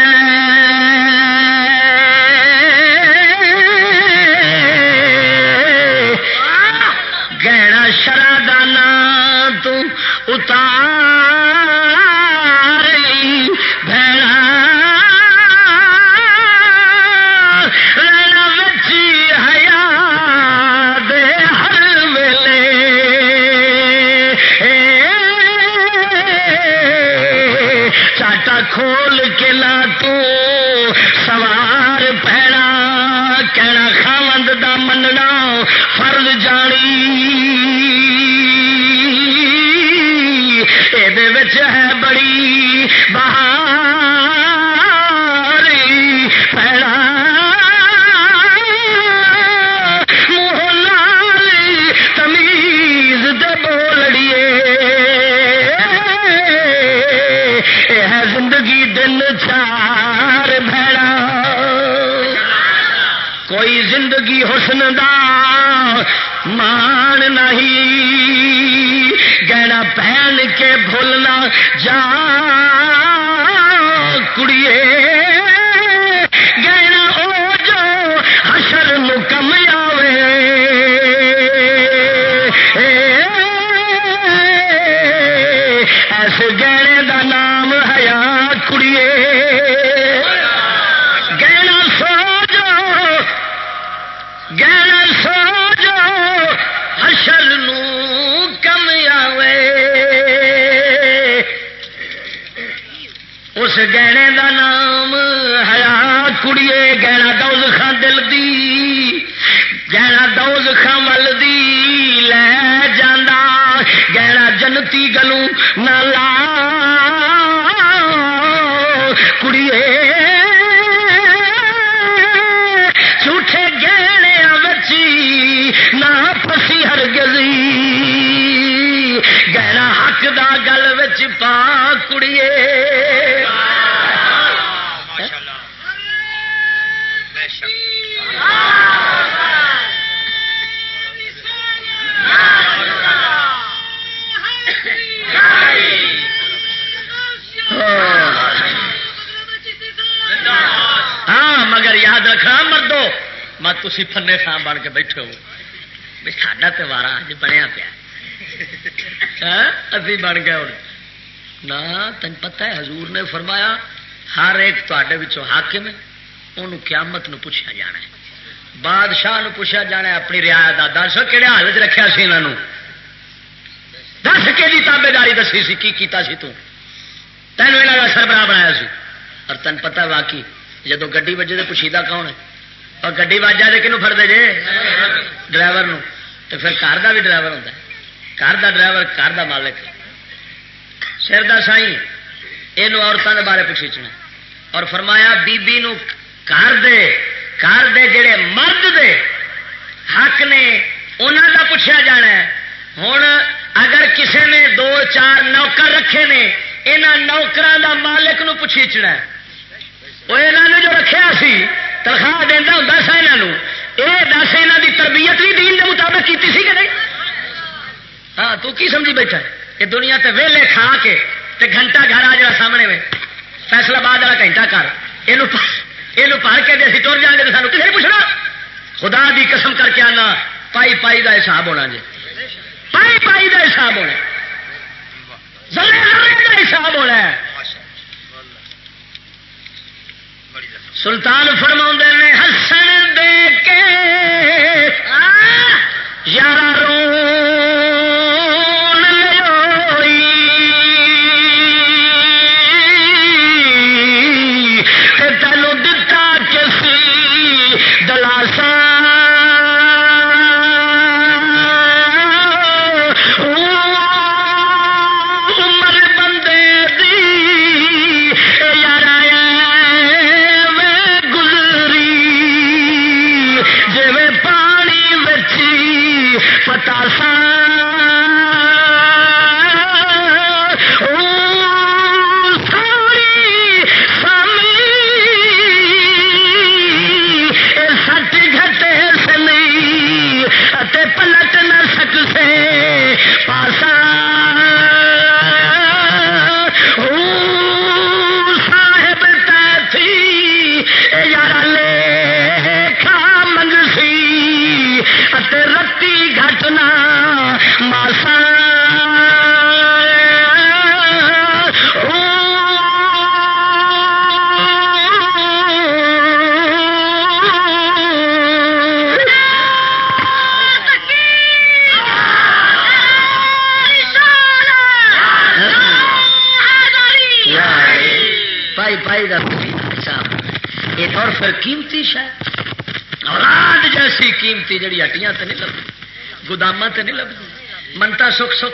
زندگی حسن دا مان نہیں۔ گہنا پہن کے بھولنا جا کڑیے۔ تھی فنے خان بن کے بیٹھے ہو بھی ساڈا تو وارا اج بنیا پیا ابھی بن گیا ہوں نہ تین پتہ ہے حضور نے فرمایا ہر ایک تے حاکم ہے انہوں قیامت نو پوچھا جانا ہے بادشاہ نو پوچھا جانا ہے اپنی رعایت کا دس کہڑے حال چ رکھا سی یہاں دس کہ تابے داری دسی سی کی کیتا سی تو تینوں یہاں کا سربراہ بنایا سی اور تین پتا واقعی جدو گی وجے تو پوچھیتا کون ہے اور گی واجا دے کنو فرد جے؟ ڈرائیور تو پھر کار کا بھی ڈرائیور ہوتا ہے۔ کار کا ڈرائیور، کار کا مالک۔ سر دا سائی یہ عورتوں کے بارے پوچھنا اور فرمایا بی بی نو کار دے کار دے جڑے مرد دے حق نے انہوں کا پوچھا جانا ہے۔ ہوں اگر کسی نے دو، چار نوکر رکھے نے یہاں نوکر دا مالک نو پوچھیچنا وہ یہاں جو رکھا سی تنخواہ دینا ہوں سا یہاں یہ دس یہاں کی تربیت بھی دین کے مطابق کی سی کہ نہیں؟ ہاں تو کی سمجھی بیٹھا یہ دنیا تے ویلے کھا کے تے گھنٹہ گھر آ جا سامنے میں فیصلہ باد والا گھنٹہ کر۔ یہ پڑھ کے اسی ٹر جان گے تو سانو کسی پوچھنا؟ خدا دی قسم کر کے آنا، پائی پائی دا حساب ہونا جی۔ پائی پائی دا حساب ہونا۔ کا حساب ہونا ہے۔ سلطان فرما نے ہسن دے کے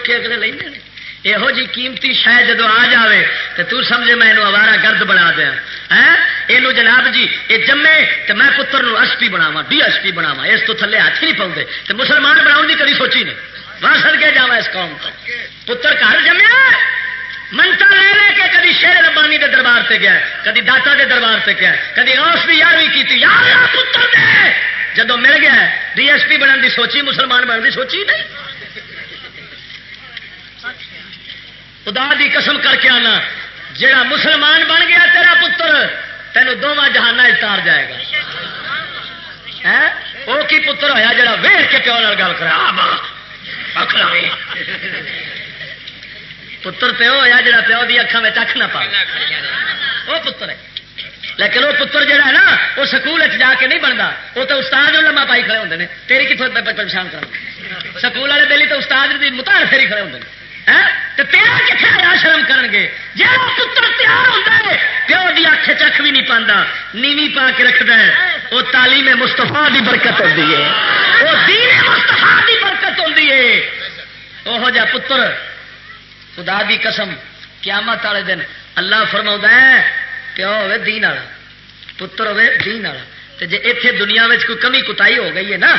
سکھ کے اگلے لے یہو جی قیمتی شہ جدو آ جائے تو تو سمجھے میں اوارا گرد بنا دیا۔ یہ جناب جی یہ جمے تو میں پتر نو ایس پی بناوا ڈی ایس پی بناوا اس تو تھلے ہاتھ نہیں پاؤں تو مسلمان بناؤ کی کدی سوچی نہیں۔ وہاں سر کے جا اس قوم تو۔ پتر گھر جمیا منتا لے لے کے کدی شیر ربانی کے دربار سے گیا، کدی داتا کے دربار سے گیا، کدی روس بھی یارویں کی یار پتر دے! جدو مل گیا، ڈی ایس پی بننے کی سوچی، مسلمان بننے کی سوچی نہیں۔ خدا دی قسم کر کے آنا۔ جڑا مسلمان بن گیا تیرا پتر تینوں دونوں جہانا اتار جائے گا۔ وہ کی پتر ہوا جا ویڑ کے پیو گل کرا پتر پیو ہوا جا پیو کی اکھان میں اکھ نہ پا۔ وہ پتر ہے۔ لیکن وہ پتر جہا ہے نا وہ سکول جا کے نہیں بنتا وہ تو استاد لما پائی کھڑے ہوتے ہیں تیری کتوں پریشان کر سکول والے دلی تو استاد کی متار پھیری کھڑے ہوتے ہیں تیرا کتنے آیا شرم کر گے؟ جا پتر تیار ہوتا ہے، پیو کی اکھ چکھ بھی نہیں پاتا نیوی پا کے رکھتا ہے۔ وہ تعلیم مستفا کی برکت ہوتی ہے۔ وہ دین مستفا کی برکت ہوتی ہے۔ وہ جا پتر، خدا دی قسم، قیامت والے دن اللہ فرما ہے، پیو ہوے دین والا، پتر ہوے دین والا۔ تے جے ایتھے دنیا میں کوئی کمی کتائی ہو گئی ہے نا،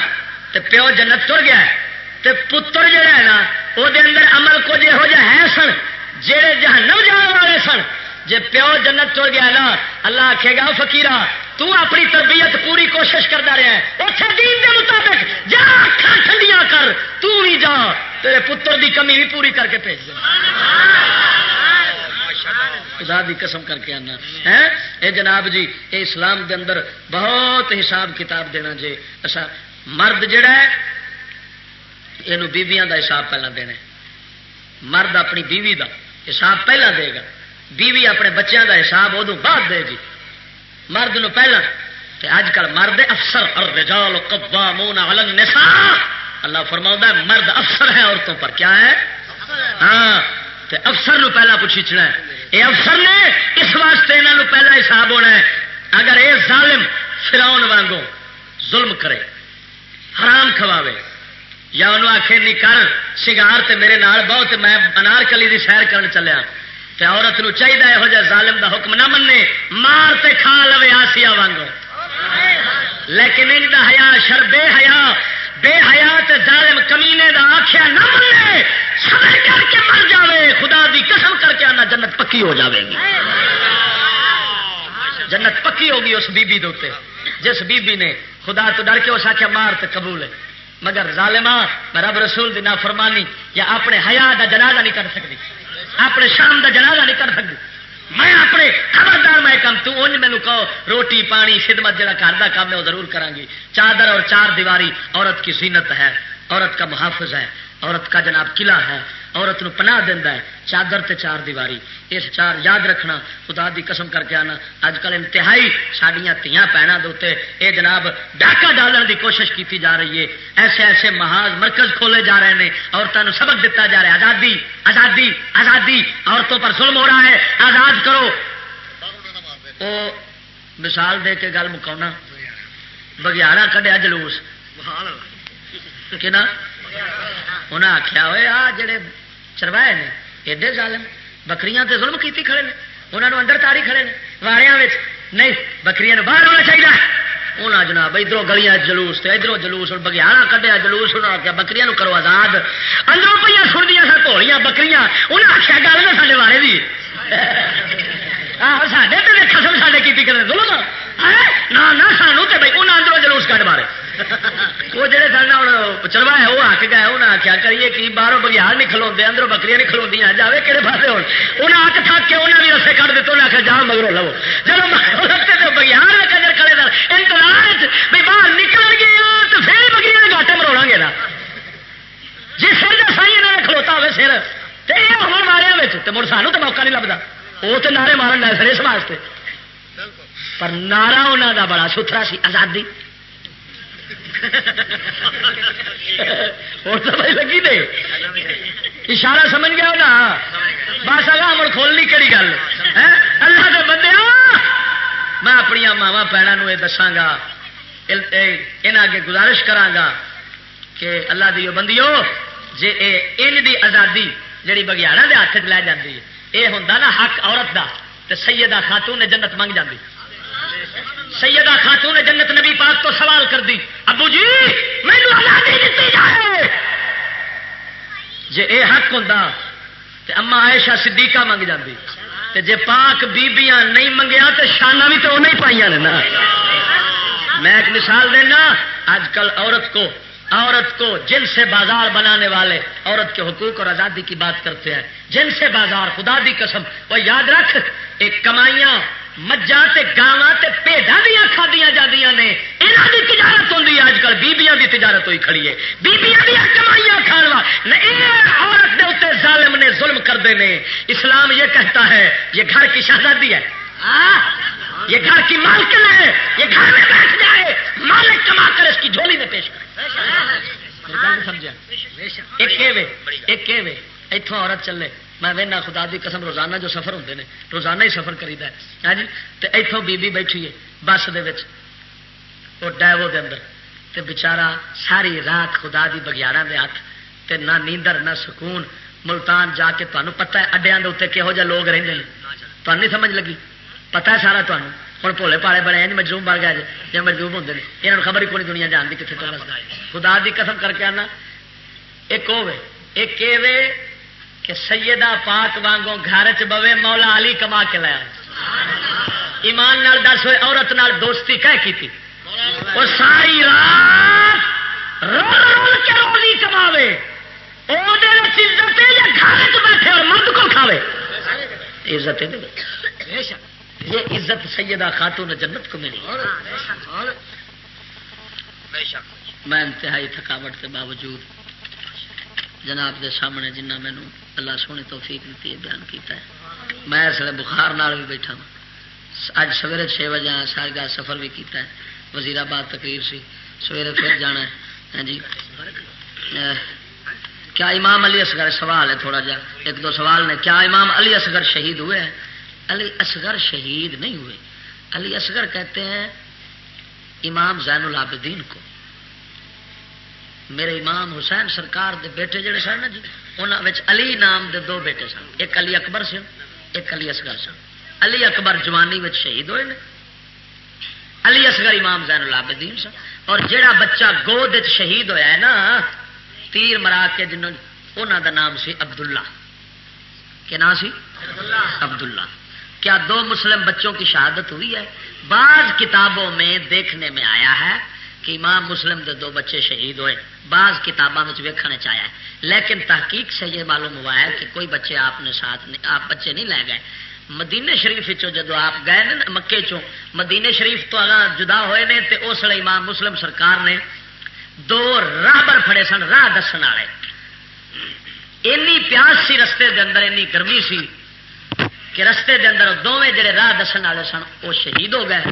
تے پیو جنت تر گیا ہے۔ تے پتر جڑا ہے نا وہ دے اندر عمل کچھ یہو جہ ہے سن جہے جہنم جان والے سن۔ جے پیو جنت تر گیا نا، اللہ آخے گا فکیرا تو اپنی تربیت پوری کوشش کرتا رہا ہے۔ اتنے دین دے مطابق جا اکھا ٹھنڈیاں کر، تو بھی جا۔ تیرے پتر دی کمی بھی پوری کر کے بھیج خدا دی قسم کر کے آنا۔ ہے اے جناب جی اے اسلام دے اندر بہت حساب کتاب دینا جی اچھا مرد جڑا ہے یہ بیبیاں دا حساب پہلا دینا مرد اپنی بیوی دا حساب پہلا دے گا بیوی اپنے بچیاں دا حساب ادو بعد دے گی مرد نو پہلا اج کل مرد افسر الرجال قوامون علی النساء اللہ فرما مرد افسر ہے عورتوں پر کیا ہے ہاں افسر نو پہلا پوچھنا ہے یہ افسر نے اس واسطے یہاں پہلا حساب ہونا ہے اگر یہ ظالم فراؤن وانگو ظلم کرے حرام کھواوے یا انہوں آخے نہیں کر سگار تے میرے نال بہت میں انار کلی دی سیر کرن چلیا۔ تے عورت نو چاہیے یہو جہ ظالم دا حکم نہ منے مار تے کھا لو آسیا وانگو۔ لیکن ان دا حیا شر بے حیا بے حیا تے ظالم کمینے دا آخیا نہ منے صبر کر کے مر جاوے، خدا دی قسم کر کے آنا جنت پکی ہو جاوے گی۔ جنت پکی ہوگی اس بی بی دوتے جس بی بی نے خدا تو ڈر کے اس آخیا مار تے قبول ہے۔ مگر ظالما رب رسول دی نافرمانی، یا اپنے حیا دا جنازہ نہیں کر سکتی۔ اپنے شام دا جنازہ نہیں کر سکتی۔ میں اپنے خبردار، میں کم تو انج مینو کہو، روٹی، پانی، خدمت جڑا گھر کا کام ہے، وہ ضرور کریں گی۔ چادر اور چار دیواری، عورت کی زینت ہے، عورت کا محافظ ہے، عورت کا جناب قلعہ ہے۔ عورت نو پناہ دینا ہے، چادر تے چار دیواری۔ اس چار یاد رکھنا، خدا دی قسم کر کے آنا۔ اج کل انتہائی سڈیا تیاں پینا دے یہ جناب ڈاکہ ڈالن دی کوشش کی جا رہی ہے۔ ایسے ایسے محاذ مرکز کھولے جا رہے ہیں۔ عورتوں کو سبق دتا جا رہا ہے، آزادی آزادی آزادی۔ عورتوں پر ظلم ہو رہا ہے، آزاد کرو۔ وہ مثال دے کے گل مکا بگیارا کڈیا جلوس۔ کہ انہیں آخیا ہوئے، آ جڑے چروائے نے، ایڈے ظالم، بکریاں تے ظلم کیتی کھڑے نے انہوں نے اندر تاری کھڑے نے واریا نہیں، بکریاں باہر ہونا چاہیے انہیں جناب ادھر گلیاں جلوس تے ادھر جلوس بگیارا کڈیا جلوس انہوں آخیا بکریاں کرو آزاد۔ اندروں پہ سن دیا سر پولیاں بکریاں۔ انہیں آخیا گل نا سارے بارے بھی سڈے تو خسم سڈے کی کرے ظلم۔ نہ سانو تو بھائی انہیں اندروں جلوس کٹ مارے۔ وہ جڑے سن ہوں چلوا ہے وہ آک گئے انہیں آخیا کریے کہ باہروں بگیار نہیں کھلو اندروں بکری نہیں کھلوی جائے کہڑے پاس ہو انہیں آک تھک کے انہیں بھی رسے کٹ دیتے انہیں آخیا جا مگرو لو۔ جب بگیار میں کجر کھڑے سن۔ انتظار بھی باہر نکل گیا تو پھر بکری کے گاٹے مروڑا گے نا۔ جی سر جا سائی انہوں نے کھلوتا ہوئے سر تو یہ ہو مارے تو مڑ سانو تو موقع نہیں لگتا وہ تو نعرے مارن لے سر اس واسطے۔ پر نعرہ انہوں کا بڑا ستھرا سی آزادی۔ اور تو بھائی لگی دے۔ اشارہ سمجھ گیا نا بس اگا امن کھولنی کہڑی گل۔ اللہ کے بندے میں اپنی ماوا پیڑوں یہ دساگا۔ یہاں اگے گزارش کرا کہ اللہ دی بندی جی ان دی آزادی جیڑی بگیاڑا دے ہاتھ لے جاتی ہے یہ ہوں نا حق عورت دا تو سیدہ خاتون نے جنت منگ جاتی سیدہ خاتون نے جنت نبی پاک تو سوال کر دی، ابو جی مینو آزادی دیتی جائے جی اے حق ہوں تو اما عائشہ صدیقہ منگ جاتی تے جے پاک بیبیاں نہیں منگیا تو شانہ بھی تو نہیں پائی نا۔ میں ایک مثال دینا، آج کل عورت کو عورت کو جن سے بازار بنانے والے عورت کے حقوق اور آزادی کی بات کرتے ہیں، جن سے بازار خدا دی قسم، وہ یاد رکھ، ایک کمائیاں مجھا گاواں پیڈا دیا کھادیا جاتی نے یہاں کی تجارت ہوتی ہے اج کل بیبیاں کی تجارت ہوئی کھڑی ہے۔ بیبیاں دیا کمائیاں کھانا عورت کے اتنے ظالم نے ظلم کرتے ہیں اسلام یہ کہتا ہے یہ گھر کی شہزادی ہے۔ یہ گھر کی مالکن ہے۔ یہ گھر میں بیٹھ جائے۔ مالک کما کر اس کی جھولی میں پیش کرے۔ سمجھا ایک اتوں عورت چلے۔ میں وہنا خدا دی قسم روزانہ جو سفر ہوتے ہیں روزانہ ہی سفر کریدا ہے۔ ہاں جی؟ تو اتوں بی بی بیٹھی ہے، بس وہ ڈیو دے اندر۔ تے بچارا ساری رات خدا دی بگیارا دے ہاتھ۔ تے نہ نیندر، نہ سکون۔ ملتان جا کے تمہیں پتا ہے اڈیا کے اتنے کہہو جہ لوگ رہتے ہیں تمہیں نہیں سمجھ لگی؟ پتا ہے سارا تمہیں ہوں بھولے پالے بنے ہیں مجروب بن گیا جی مجروب ہوتے ہیں یہاں خبر ہی کون دنیا جانتی کتنے خدا دی قسم کر کے آنا۔ ایک ہوے ایک کہ سیدہ پاک وانگوں گھر چ بوے مولا علی کما کے لایا ایمان نال دس ہوئے عورت نال دوستی کہہ کی تھی وہ ساری رات رول رول کے روزی کماوے۔ عزت یا گھر چ بیٹھے اور مرد کو کھاوے۔ عزت یہ عزت سیدہ خاتون جنت کو ملی۔ میں انتہائی تھکاوٹ کے باوجود جناب دے سامنے جنہ مینو اللہ سونے توفیق دیتی ہے بیان کیتا ہے۔ میں اس لیے بخار نال بھی بیٹھا ہوں۔ اج سویرے چھ بجے آیا سارے گاہ سفر بھی کیتا ہے۔ وزیر آباد تقریر سی۔ سویرے پھر جانا ہے۔ ہاں جی۔ کیا امام علی اصغر؟ سوال ہے تھوڑا جا۔ ایک دو سوال نے۔ کیا امام علی اصغر شہید ہوئے ہیں؟ علی اصغر شہید نہیں ہوئے۔ علی اصغر کہتے ہیں امام زین العابدین کو۔ میرے امام حسین سرکار دے بیٹے جڑے سن جی انہوں علی نام دے دو بیٹے سن۔ ایک علی اکبر سن، ایک علی اصغر سن۔ علی اکبر جوانی میں شہید ہوئے نے۔ علی اصغر امام زین العابدین سن۔ اور جڑا بچہ گود شہید ہویا ہے نا، تیر مرا کے جنہوں انہوں دا نام سی عبداللہ۔ کیا نام سی؟ عبداللہ۔ کیا دو مسلم بچوں کی شہادت ہوئی ہے؟ بعض کتابوں میں دیکھنے میں آیا ہے امام مسلم دے دو بچے شہید ہوئے، بعض کتابوں میں ویکھنے چاہیا ہے۔ لیکن تحقیق سے یہ معلوم ہوا ہے کہ کوئی بچے آپ نے ساتھ آپ بچے نہیں لے گئے۔ مدینے شریف جدو آپ گئے نا مکے چو مدینے شریف تو اگاں جدا ہوئے نے تے اس لیے امام مسلم سرکار نے دو راہبر پھڑے سن، راہ دسن والے۔ اینی پیاس سی رستے دے اندر، اینی گرمی سی کہ رستے دے اندر دونوں جڑے راہ دسن والے سن، وہ شہید ہو گئے۔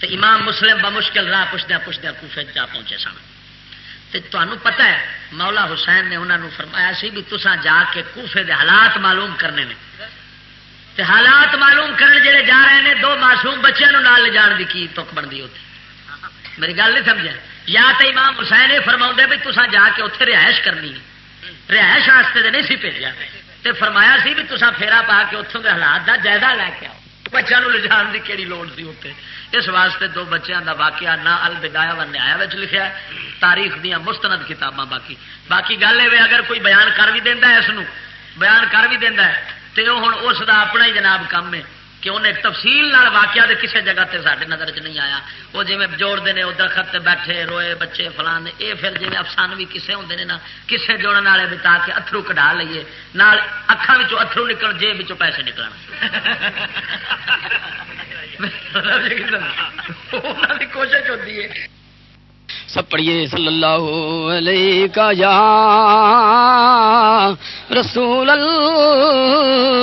تو امام مسلم بمشکل راہ پوچھدہ پوچھدہ کوفے جا پہنچے سن۔ تمہیں پتا ہے، مولا حسین نے انہوں نے فرمایا سی بھی تسا جا کے کوفے دے حالات معلوم کرنے میں تے حالات معلوم کرنے جڑے جا رہے ہیں دو معصوم بچوں نال لے جان کی کی تک بنتی ہوتی میری گل نہیں سمجھا یا تو امام حسین یہ فرما بھی تسا جا کے اتنے رہائش کرنی رہائش واسطے نہیں سی بھیجا تے فرمایا سی بھی تسا پھیرا پا کے اتوں کے حالات کا جائزہ لے کے آؤ۔ بچوں لے کی کہڑی لوڑ تھی اتنے اس واسطے دو بچوں کا واقعہ نہ البدایا و نیا لکھا تاریخ دیا مستند کتاباں باقی۔ باقی گل یہ اگر کوئی بیان کر بھی دینا اس بیان کر بھی دینا ہے تو ہوں اس کا اپنا ہی جناب کام ہے۔ کہ انہیں تفصیل واقعہ دے کسی جگہ تے سارے نظر چ نہیں آیا۔ وہ جی جوڑتے ہیں وہ درخت بیٹھے روئے بچے فلان یہ پھر جی افسان بھی کسے ہوں نے نا کسے جوڑنے والے بتا کے اترو کٹا لیے نال اکھان اترو نکل جیب پیسے نکل کوشش ہوتی ہے۔ سب پڑھیے صلی اللہ علیہ کا یا رسول اللہ۔